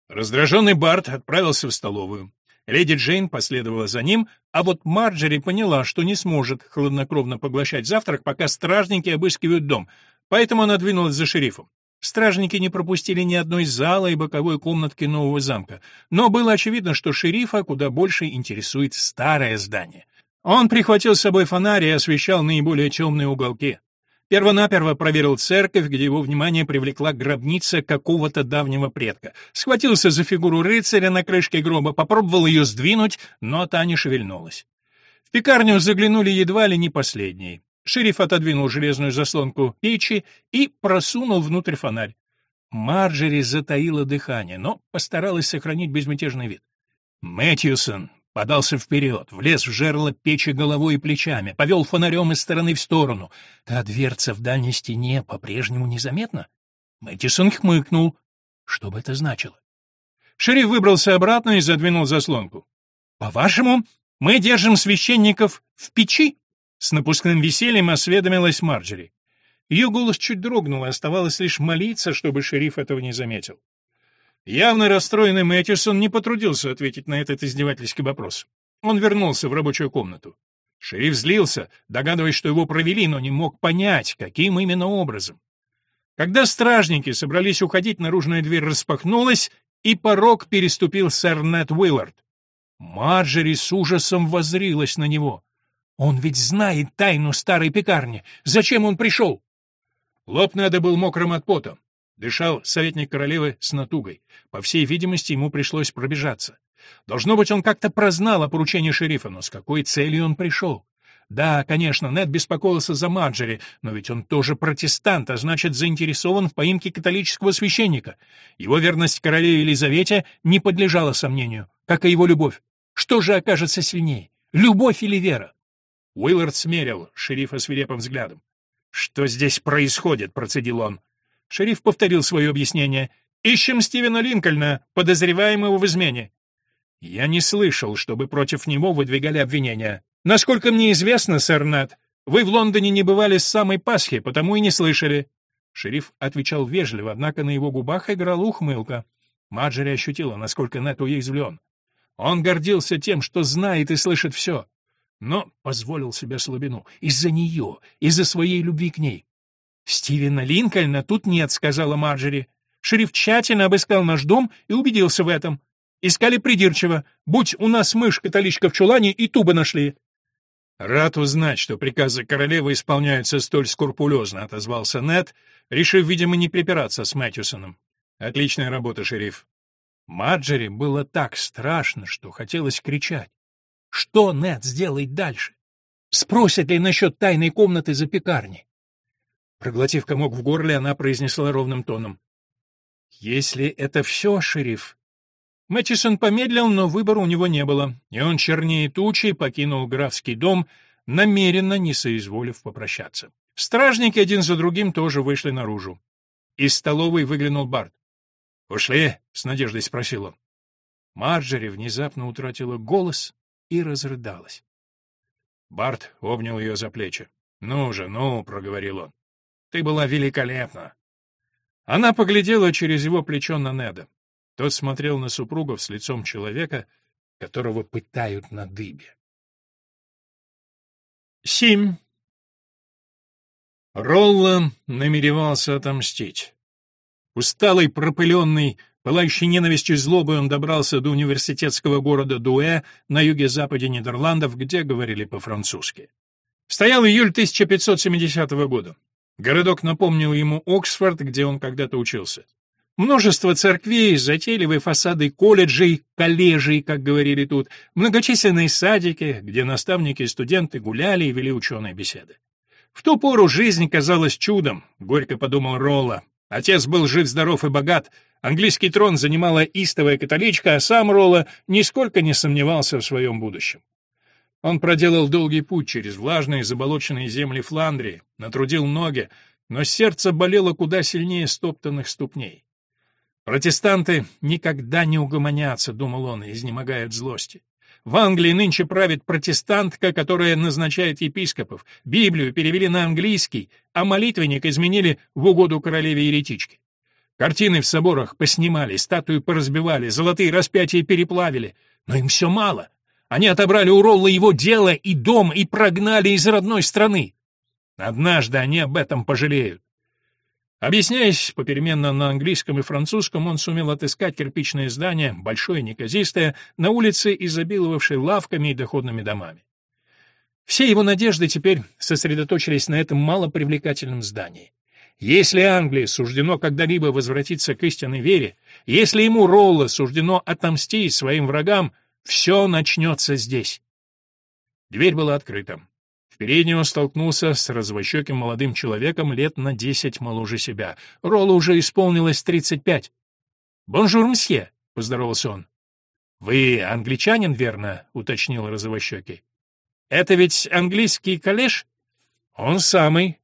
Раздраженный Барт отправился в столовую. Леди Джейн последовала за ним, а вот Марджери поняла, что не сможет хладнокровно поглощать завтрак, пока стражники обыскивают дом, поэтому она двинулась за шерифом. Стражники не пропустили ни одной зала и боковой комнатки нового замка, но было очевидно, что шерифа куда больше интересует старое здание. Он прихватил с собой фонарь и освещал наиболее темные уголки. Первонаперво проверил церковь, где его внимание привлекла гробница какого-то давнего предка. Схватился за фигуру рыцаря на крышке гроба, попробовал ее сдвинуть, но та не шевельнулась. В пекарню заглянули едва ли не последние. Шериф отодвинул железную заслонку печи и просунул внутрь фонарь. Марджери затаила дыхание, но постаралась сохранить безмятежный вид. «Мэтьюсон, Подался вперед, влез в жерло печи головой и плечами, повел фонарем из стороны в сторону. Та дверца в дальней стене по-прежнему незаметна. Мэттисон хмыкнул. Что бы это значило? Шериф выбрался обратно и задвинул заслонку. «По-вашему, мы держим священников в печи?» С напускным весельем осведомилась Марджери. Ее голос чуть дрогнул, и оставалось лишь молиться, чтобы шериф этого не заметил. Явно расстроенный Мэттисон не потрудился ответить на этот издевательский вопрос. Он вернулся в рабочую комнату. Шериф злился, догадываясь, что его провели, но не мог понять, каким именно образом. Когда стражники собрались уходить, наружная дверь распахнулась, и порог переступил сэр Нед Уиллард. Марджери с ужасом возрилась на него. Он ведь знает тайну старой пекарни. Зачем он пришел? Лоб Неда был мокрым от пота. Дышал советник королевы с натугой. По всей видимости, ему пришлось пробежаться. Должно быть, он как-то прознал о поручении шерифа, но с какой целью он пришел? Да, конечно, Нед беспокоился за Марджери, но ведь он тоже протестант, а значит, заинтересован в поимке католического священника. Его верность королеве Елизавете не подлежала сомнению, как и его любовь. Что же окажется сильнее, любовь или вера? Уиллард смерил шерифа свирепым взглядом. «Что здесь происходит?» — процедил он. Шериф повторил свое объяснение. «Ищем Стивена Линкольна, подозреваемого в измене». «Я не слышал, чтобы против него выдвигали обвинения. Насколько мне известно, сэр Нат, вы в Лондоне не бывали с самой Пасхи, потому и не слышали». Шериф отвечал вежливо, однако на его губах играла ухмылка. Маджери ощутила, насколько Нэт уязвлен. Он гордился тем, что знает и слышит все но позволил себе слабину. Из-за нее, из-за своей любви к ней. «Стивена Линкольна тут нет», — сказала Марджери. Шериф тщательно обыскал наш дом и убедился в этом. Искали придирчиво. Будь у нас мышь-католичка в чулане, и ту бы нашли. «Рад узнать, что приказы королевы исполняются столь скрупулезно», — отозвался Нед, решив, видимо, не припираться с Мэтьюсоном. «Отличная работа, шериф». Марджери было так страшно, что хотелось кричать. Что Нед сделает дальше? Спросят ли насчет тайной комнаты за пекарней? Проглотив комок в горле, она произнесла ровным тоном. «Если это все, шериф...» Мэтчисон помедлил, но выбора у него не было, и он чернее тучи покинул графский дом, намеренно не соизволив попрощаться. Стражники один за другим тоже вышли наружу. Из столовой выглянул Барт. «Ушли?» — с надеждой спросил он. Марджери внезапно утратила голос и разрыдалась. Барт обнял ее за плечи. «Ну же, ну», — проговорил он, — «ты была великолепна». Она поглядела через его плечо на Неда. Тот смотрел на супругов с лицом человека, которого пытают на дыбе. Семь. Ролла намеревался отомстить. Усталый, пропыленный, Пылающий ненавистью и злобой он добрался до университетского города Дуэ на юге-западе Нидерландов, где говорили по-французски. Стоял июль 1570 года. Городок напомнил ему Оксфорд, где он когда-то учился. Множество церквей, затейливые фасады колледжей, коллежей, как говорили тут, многочисленные садики, где наставники и студенты гуляли и вели ученые беседы. В ту пору жизнь казалась чудом, горько подумал Ролла. Отец был жив-здоров и богат, Английский трон занимала истовая католичка, а сам Ролла нисколько не сомневался в своем будущем. Он проделал долгий путь через влажные заболоченные земли Фландрии, натрудил ноги, но сердце болело куда сильнее стоптанных ступней. «Протестанты никогда не угомонятся», — думал он, изнемогая от злости. «В Англии нынче правит протестантка, которая назначает епископов. Библию перевели на английский, а молитвенник изменили в угоду королеве-еретичке. Картины в соборах поснимали, статуи поразбивали, золотые распятия переплавили. Но им все мало. Они отобрали у Ролла его дело и дом и прогнали из родной страны. Однажды они об этом пожалеют. Объясняясь попеременно на английском и французском, он сумел отыскать кирпичное здание, большое неказистое, на улице, изобиловавшей лавками и доходными домами. Все его надежды теперь сосредоточились на этом малопривлекательном здании. Если Англии суждено когда-либо возвратиться к истинной вере, если ему, Ролло, суждено отомстить своим врагам, все начнется здесь. Дверь была открыта. В он столкнулся с розовощеким молодым человеком лет на десять моложе себя. Ролло уже исполнилось тридцать пять. «Bonjour, monsieur», — поздоровался он. «Вы англичанин, верно?» — уточнил розовощекий. «Это ведь английский коллеж?» «Он самый»,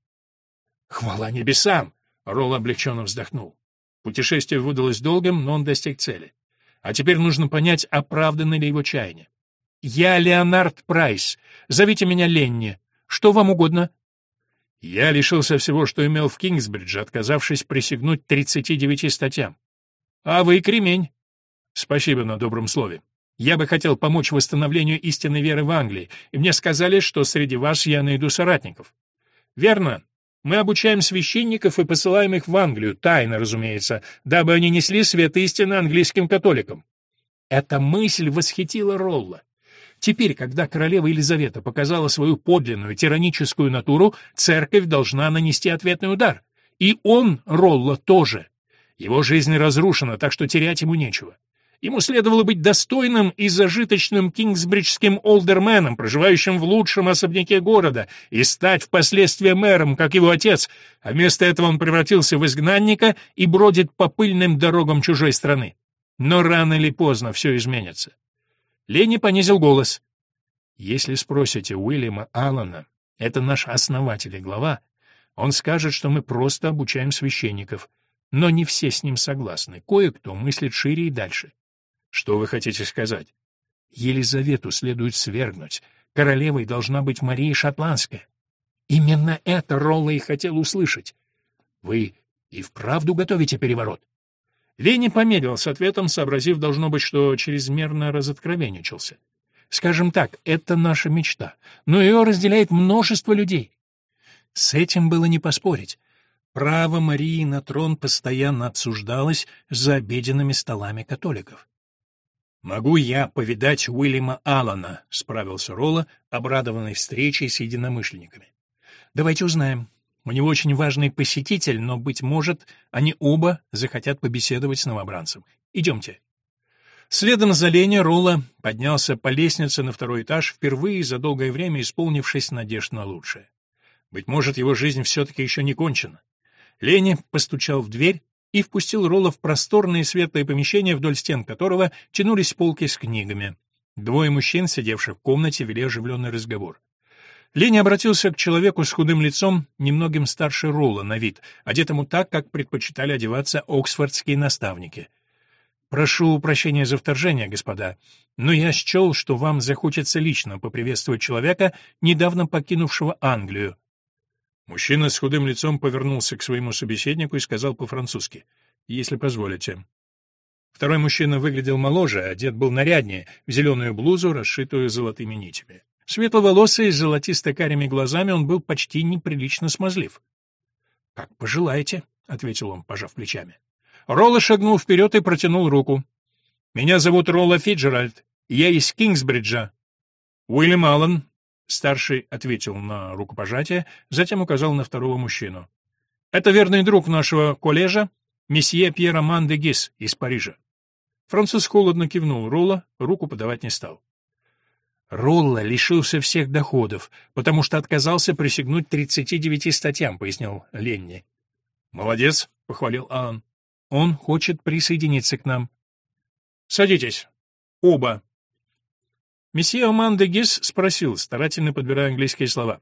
Хвала небесам! Ролл облегченно вздохнул. Путешествие выдалось долгим, но он достиг цели. А теперь нужно понять, оправданы ли его чаяния. «Я Леонард Прайс. Зовите меня Ленни. Что вам угодно?» «Я лишился всего, что имел в Кингсбридже, отказавшись присягнуть 39 статьям. А вы кремень». «Спасибо на добром слове. Я бы хотел помочь восстановлению истинной веры в Англии, и мне сказали, что среди вас я найду соратников». «Верно. Мы обучаем священников и посылаем их в Англию, тайно, разумеется, дабы они несли свет истины английским католикам. Эта мысль восхитила Ролла. Теперь, когда королева Елизавета показала свою подлинную тираническую натуру, церковь должна нанести ответный удар. И он, Ролла, тоже. Его жизнь разрушена, так что терять ему нечего. Ему следовало быть достойным и зажиточным кингсбриджским олдерменом, проживающим в лучшем особняке города, и стать впоследствии мэром, как его отец, а вместо этого он превратился в изгнанника и бродит по пыльным дорогам чужой страны. Но рано или поздно все изменится. Ленни понизил голос. «Если спросите Уильяма Аллана, это наш основатель и глава, он скажет, что мы просто обучаем священников, но не все с ним согласны, кое-кто мыслит шире и дальше. Что вы хотите сказать? Елизавету следует свергнуть. Королевой должна быть Мария Шотландская. Именно это Ролла и хотел услышать. Вы и вправду готовите переворот? Лени помедлил с ответом, сообразив, должно быть, что чрезмерно разоткровенничался. Скажем так, это наша мечта, но ее разделяет множество людей. С этим было не поспорить. Право Марии на трон постоянно обсуждалось за обеденными столами католиков. «Могу я повидать Уильяма Аллана?» — справился Ролла, обрадованный встречей с единомышленниками. «Давайте узнаем. У него очень важный посетитель, но, быть может, они оба захотят побеседовать с новобранцем. Идемте». Следом за Леней Ролла поднялся по лестнице на второй этаж, впервые за долгое время исполнившись надежд на лучшее. Быть может, его жизнь все-таки еще не кончена. Лени постучал в дверь, и впустил Ролла в просторное светлое помещение, вдоль стен которого тянулись полки с книгами. Двое мужчин, сидевших в комнате, вели оживленный разговор. Леня обратился к человеку с худым лицом, немногим старше Ролла на вид, одетому так, как предпочитали одеваться оксфордские наставники. «Прошу прощения за вторжение, господа, но я счел, что вам захочется лично поприветствовать человека, недавно покинувшего Англию, Мужчина с худым лицом повернулся к своему собеседнику и сказал по-французски, «Если позволите». Второй мужчина выглядел моложе, одет был наряднее, в зеленую блузу, расшитую золотыми нитями. Светловолосый, с золотисто-карими глазами, он был почти неприлично смазлив. «Как пожелаете», — ответил он, пожав плечами. Ролла шагнул вперед и протянул руку. «Меня зовут Ролла Фиджеральд. Я из Кингсбриджа. Уильям Аллен, Старший ответил на рукопожатие, затем указал на второго мужчину. «Это верный друг нашего коллежа, месье Пьер Аман де Гис из Парижа». Француз холодно кивнул Ролла, руку подавать не стал. «Ролла лишился всех доходов, потому что отказался присягнуть 39 статьям», — пояснил Ленни. «Молодец», — похвалил Алан. «Он хочет присоединиться к нам». «Садитесь. Оба», Месье Оман де Гис спросил, старательно подбирая английские слова.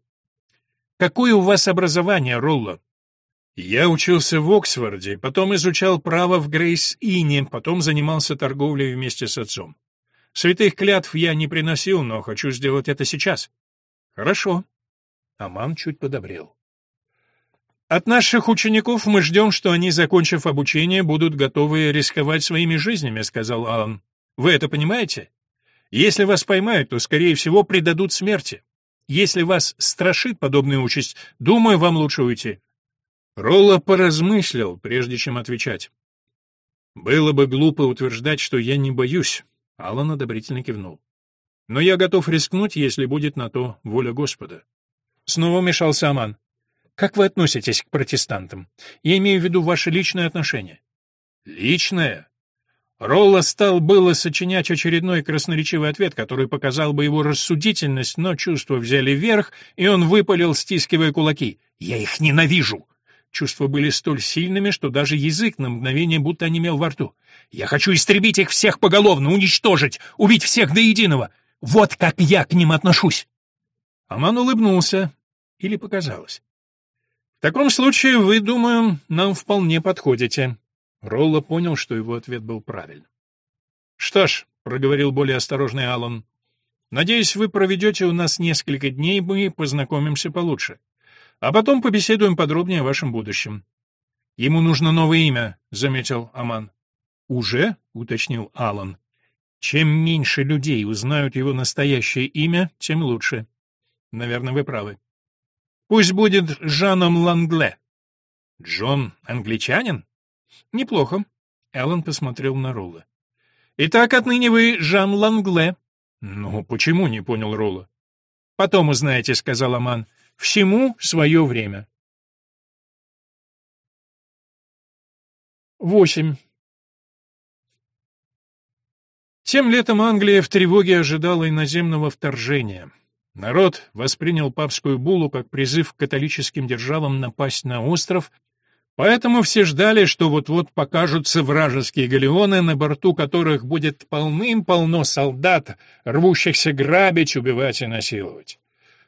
«Какое у вас образование, Ролло?» «Я учился в Оксфорде, потом изучал право в Грейс-Ине, потом занимался торговлей вместе с отцом. Святых клятв я не приносил, но хочу сделать это сейчас». «Хорошо». Аман чуть подобрел. От наших учеников мы ждем, что они, закончив обучение, будут готовы рисковать своими жизнями, сказал Алан. Вы это понимаете? Если вас поймают, то, скорее всего, предадут смерти. Если вас страшит подобная участь, думаю, вам лучше уйти». Ролла поразмыслил, прежде чем отвечать. «Было бы глупо утверждать, что я не боюсь», — Аллан одобрительно кивнул. «Но я готов рискнуть, если будет на то воля Господа». Снова вмешался Аман. «Как вы относитесь к протестантам? Я имею в виду ваше личное отношение». «Личное? Ролла стал было сочинять очередной красноречивый ответ, который показал бы его рассудительность, но чувства взяли верх, и он выпалил, стискивая кулаки. «Я их ненавижу!» Чувства были столь сильными, что даже язык на мгновение будто онемел во рту. «Я хочу истребить их всех поголовно, уничтожить, убить всех до единого! Вот как я к ним отношусь!» Аман улыбнулся. Или показалось. «В таком случае, вы, думаю, нам вполне подходите. Ролло понял, что его ответ был правильным. «Что ж», — проговорил более осторожный Аллан, — «надеюсь, вы проведете у нас несколько дней, мы познакомимся получше. А потом побеседуем подробнее о вашем будущем». «Ему нужно новое имя», — заметил Аман. «Уже?» — уточнил Аллан. «Чем меньше людей узнают его настоящее имя, тем лучше». «Наверное, вы правы». «Пусть будет Жаном Лангле». «Джон англичанин?» Неплохо. Эллен посмотрел на Ролла. Итак, отныне вы Жан Лангле. Ну, почему, не понял Ролла. Потом узнаете, сказал Аман. Всему свое время. Восемь. Тем летом Англия в тревоге ожидала иноземного вторжения. Народ воспринял папскую буллу как призыв к католическим державам напасть на остров, поэтому все ждали, что вот-вот покажутся вражеские галеоны, на борту которых будет полным-полно солдат, рвущихся грабить, убивать и насиловать.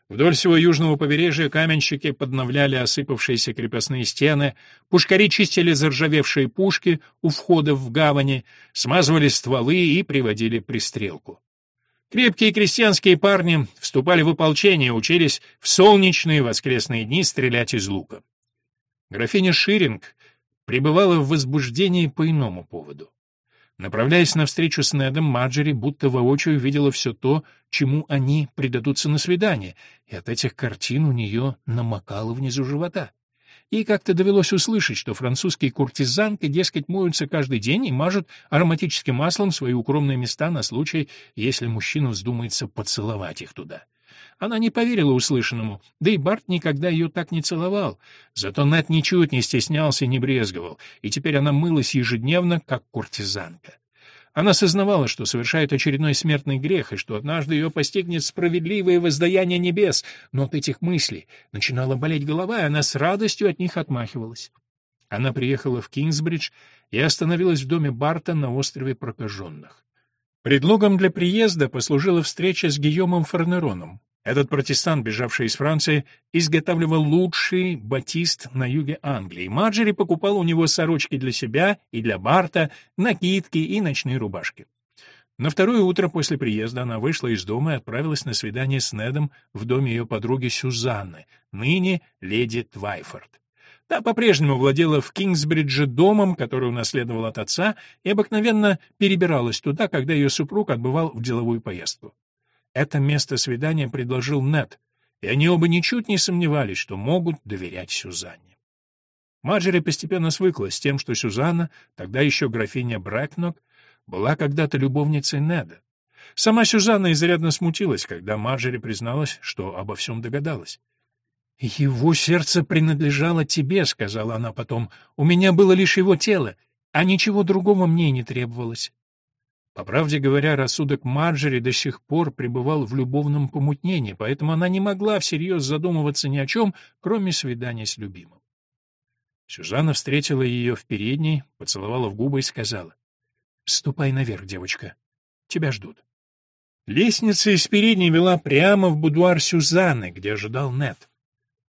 Вдоль всего южного побережья каменщики подновляли осыпавшиеся крепостные стены, пушкари чистили заржавевшие пушки у входов в гавани, смазывали стволы и приводили пристрелку. Крепкие крестьянские парни вступали в ополчение, учились в солнечные воскресные дни стрелять из лука. Графиня Ширинг пребывала в возбуждении по иному поводу. Направляясь навстречу с Недом, Марджери будто воочию видела все то, чему они предадутся на свидание, и от этих картин у нее намокало внизу живота. Ей как-то довелось услышать, что французские куртизанки, дескать, моются каждый день и мажут ароматическим маслом свои укромные места на случай, если мужчина вздумается поцеловать их туда. Она не поверила услышанному, да и Барт никогда ее так не целовал. Зато Нэт ничуть не стеснялся и не брезговал, и теперь она мылась ежедневно, как куртизанка. Она сознавала, что совершает очередной смертный грех, и что однажды ее постигнет справедливое воздаяние небес, но от этих мыслей начинала болеть голова, и она с радостью от них отмахивалась. Она приехала в Кингсбридж и остановилась в доме Барта на острове Прокаженных. Предлогом для приезда послужила встреча с Гийомом Фарнероном, этот протестант, бежавший из Франции, изготавливал лучший батист на юге Англии. Марджери покупал у него сорочки для себя и для Барта, накидки и ночные рубашки. На второе утро после приезда она вышла из дома и отправилась на свидание с Недом в доме ее подруги Сюзанны, ныне леди Твайфорд. Та по-прежнему владела в Кингсбридже домом, который унаследовал от отца, и обыкновенно перебиралась туда, когда ее супруг отбывал в деловую поездку. Это место свидания предложил Нет, и они оба ничуть не сомневались, что могут доверять Сюзанне. Марджери постепенно свыклась с тем, что Сюзанна, тогда еще графиня Брэкнок, была когда-то любовницей Неда. Сама Сюзанна изрядно смутилась, когда Марджери призналась, что обо всем догадалась. «Его сердце принадлежало тебе», — сказала она потом. «У меня было лишь его тело, а ничего другого мне не требовалось. По правде говоря, рассудок Марджери до сих пор пребывал в любовном помутнении, поэтому она не могла всерьез задумываться ни о чем, кроме свидания с любимым. Сюзанна встретила ее в передней, поцеловала в губы и сказала, «Ступай наверх, девочка. Тебя ждут». Лестница из передней вела прямо в будуар Сюзанны, где ожидал Нет.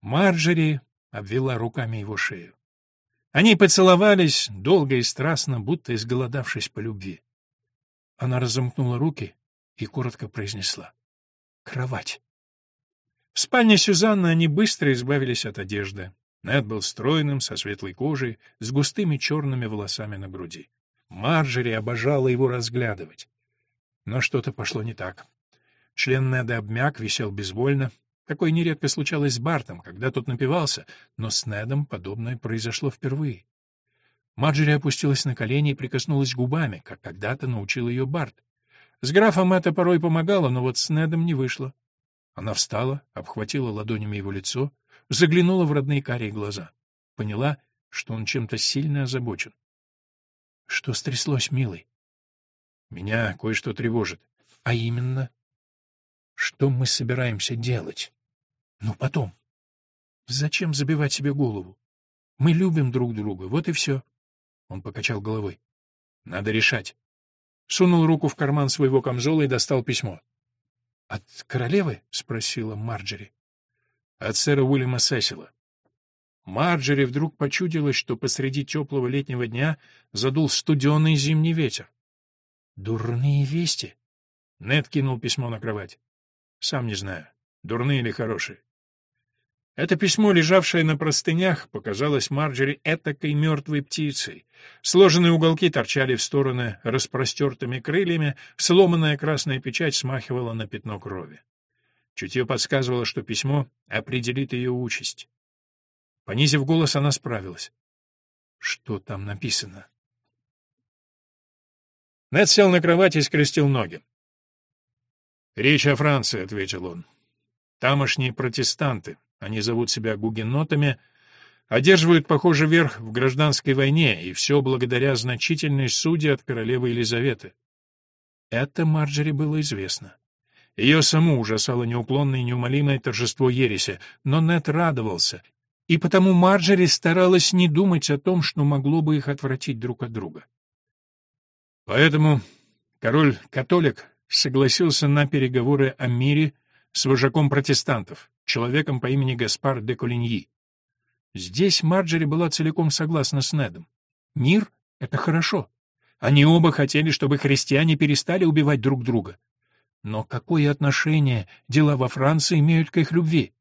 Марджери обвела руками его шею. Они поцеловались долго и страстно, будто изголодавшись по любви. Она разомкнула руки и коротко произнесла. «Кровать». В спальне Сюзанны они быстро избавились от одежды. Нед был стройным, со светлой кожей, с густыми черными волосами на груди. Марджери обожала его разглядывать. Но что-то пошло не так. Член Неда обмяк, висел безвольно. Такое нередко случалось с Бартом, когда тот напивался, но с Недом подобное произошло впервые. Марджери опустилась на колени и прикоснулась губами, как когда-то научил ее Барт. С графом это порой помогало, но вот с Недом не вышло. Она встала, обхватила ладонями его лицо, заглянула в родные карие глаза. Поняла, что он чем-то сильно озабочен. — Что стряслось, милый? — Меня кое-что тревожит. — А именно? — Что мы собираемся делать? — Ну, потом. Зачем забивать себе голову? Мы любим друг друга, вот и все. Он покачал головой. Надо решать. Сунул руку в карман своего камзола и достал письмо. От королевы? спросила Марджери. От сэра Уильяма Сесила. Марджери вдруг почудилось, что посреди теплого летнего дня задул студеный зимний ветер. Дурные вести. Нед кинул письмо на кровать. Сам не знаю, дурные или хорошие. Это письмо, лежавшее на простынях, показалось Марджери этакой мертвой птицей. Сложенные уголки торчали в стороны распростертыми крыльями, сломанная красная печать смахивала на пятно крови. Чутье подсказывало, что письмо определит ее участь. Понизив голос, она справилась. Что там написано? Нед сел на кровать и скрестил ноги. «Речь о Франции», — ответил он. «Тамошние протестанты, они зовут себя гугенотами, одерживают, похоже, верх в гражданской войне, и все благодаря значительной суде от королевы Елизаветы. Это Марджери было известно. Ее саму ужасало неуклонное и неумолимое торжество ереси, но Нет радовался, и потому Марджери старалась не думать о том, что могло бы их отвратить друг от друга. Поэтому король-католик согласился на переговоры о мире с вожаком протестантов, человеком по имени Гаспар де Колиньи. Здесь Марджери была целиком согласна с Недом. Мир — это хорошо. Они оба хотели, чтобы христиане перестали убивать друг друга. Но какое отношение дела во Франции имеют к их любви?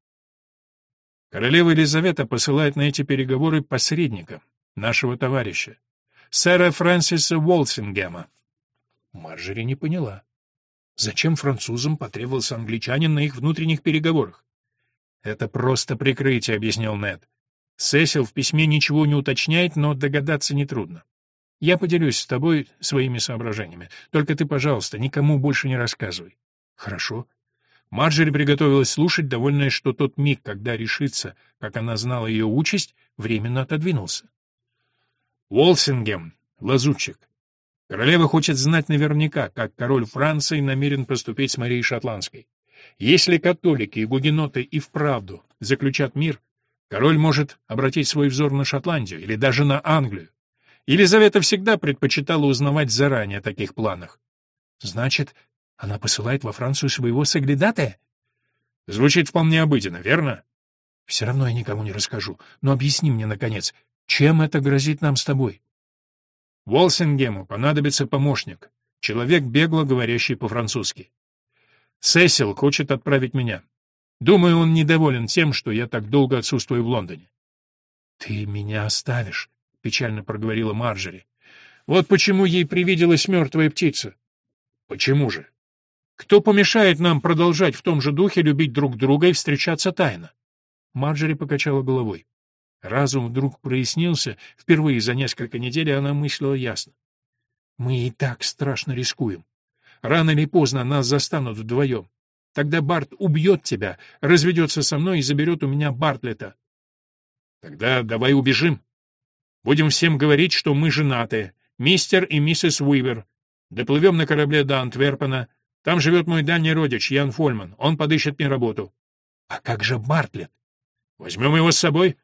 Королева Елизавета посылает на эти переговоры посредника, нашего товарища, сэра Фрэнсиса Уолсингема. Марджери не поняла. Зачем французам потребовался англичанин на их внутренних переговорах? «Это просто прикрытие», — объяснил Нед. Сесил в письме ничего не уточняет, но догадаться нетрудно. Я поделюсь с тобой своими соображениями. Только ты, пожалуйста, никому больше не рассказывай. Хорошо. Марджери приготовилась слушать, довольная, что тот миг, когда решится, как она знала ее участь, временно отодвинулся. Уолсингем, лазутчик. Королева хочет знать наверняка, как король Франции намерен поступить с Марией Шотландской. Если католики и гугеноты и вправду заключат мир, Король может обратить свой взор на Шотландию или даже на Англию. Елизавета всегда предпочитала узнавать заранее о таких планах. Значит, она посылает во Францию своего соглядатая? Звучит вполне обыденно, верно? Все равно я никому не расскажу. Но объясни мне, наконец, чем это грозит нам с тобой? Волсингему понадобится помощник, человек, бегло говорящий по-французски. Сесил хочет отправить меня. Думаю, он недоволен тем, что я так долго отсутствую в Лондоне. «Ты меня оставишь», — печально проговорила Марджери. «Вот почему ей привиделась мертвая птица». «Почему же? Кто помешает нам продолжать в том же духе любить друг друга и встречаться тайно?» Марджери покачала головой. Разум вдруг прояснился, впервые за несколько недель она мыслила ясно. «Мы и так страшно рискуем. Рано или поздно нас застанут вдвоем. Тогда Барт убьет тебя, разведется со мной и заберет у меня Бартлета. Тогда давай убежим. Будем всем говорить, что мы женаты, мистер и миссис Уивер. Доплывем на корабле до Антверпена. Там живет мой дальний родич, Ян Фольман. Он подыщет мне работу. А как же Бартлет? Возьмем его с собой.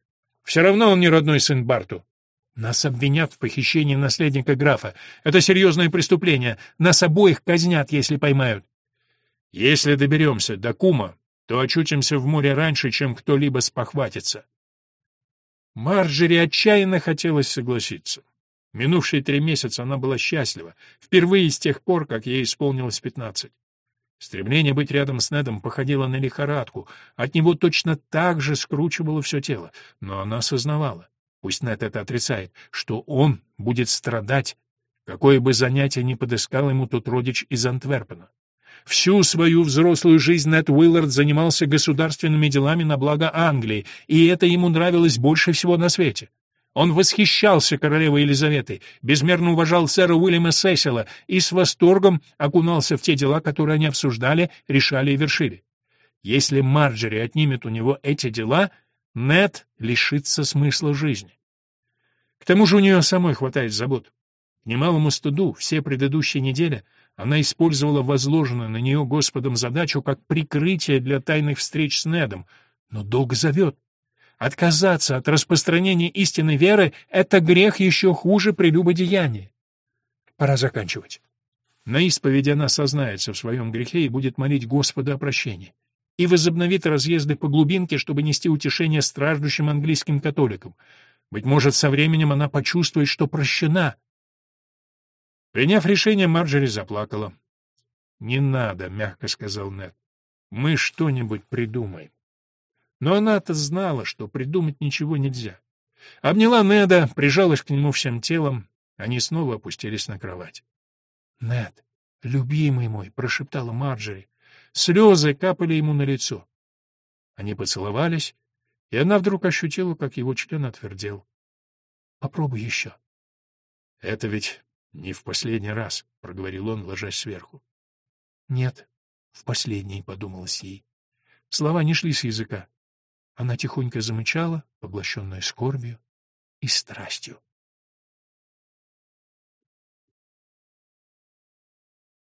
Все равно он не родной сын Барту. Нас обвинят в похищении наследника графа. Это серьезное преступление. Нас обоих казнят, если поймают. Если доберемся до Кума, то очутимся в море раньше, чем кто-либо спохватится. Марджери отчаянно хотелось согласиться. Минувшие три месяца она была счастлива, впервые с тех пор, как ей исполнилось пятнадцать. Стремление быть рядом с Недом походило на лихорадку, от него точно так же скручивало все тело, но она осознавала, пусть Нед это отрицает, что он будет страдать, какое бы занятие ни подыскал ему тот родич из Антверпена. Всю свою взрослую жизнь Нед Уиллард занимался государственными делами на благо Англии, и это ему нравилось больше всего на свете. Он восхищался королевой Елизаветой, безмерно уважал сэра Уильяма Сесила и с восторгом окунался в те дела, которые они обсуждали, решали и вершили. Если Марджери отнимет у него эти дела, Нед лишится смысла жизни. К тому же у нее самой хватает забот. К немалому стыду все предыдущие недели она использовала возложенную на нее Господом задачу как прикрытие для тайных встреч с Недом, но долг зовет. Отказаться от распространения истинной веры — это грех еще хуже прелюбодеяния. Пора заканчивать. На исповеди она сознается в своем грехе и будет молить Господа о прощении. И возобновит разъезды по глубинке, чтобы нести утешение страждущим английским католикам. Быть может, со временем она почувствует, что прощена, Приняв решение, Марджери заплакала. «Не надо», — мягко сказал Нед. «Мы что-нибудь придумаем». Но она-то знала, что придумать ничего нельзя. Обняла Неда, прижалась к нему всем телом. Они снова опустились на кровать. «Нед, любимый мой», — прошептала Марджери. Слезы капали ему на лицо. Они поцеловались, и она вдруг ощутила, как его член отвердел. «Попробуй еще». «Это ведь «Не в последний раз», — проговорил он, ложась сверху. «Нет, в последний», — подумалось ей. Слова не шли с языка. Она тихонько замычала, поглощенная скорбью и страстью.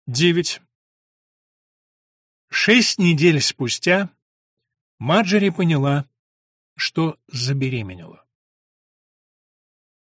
9. Шесть недель спустя Марджери поняла, что забеременела.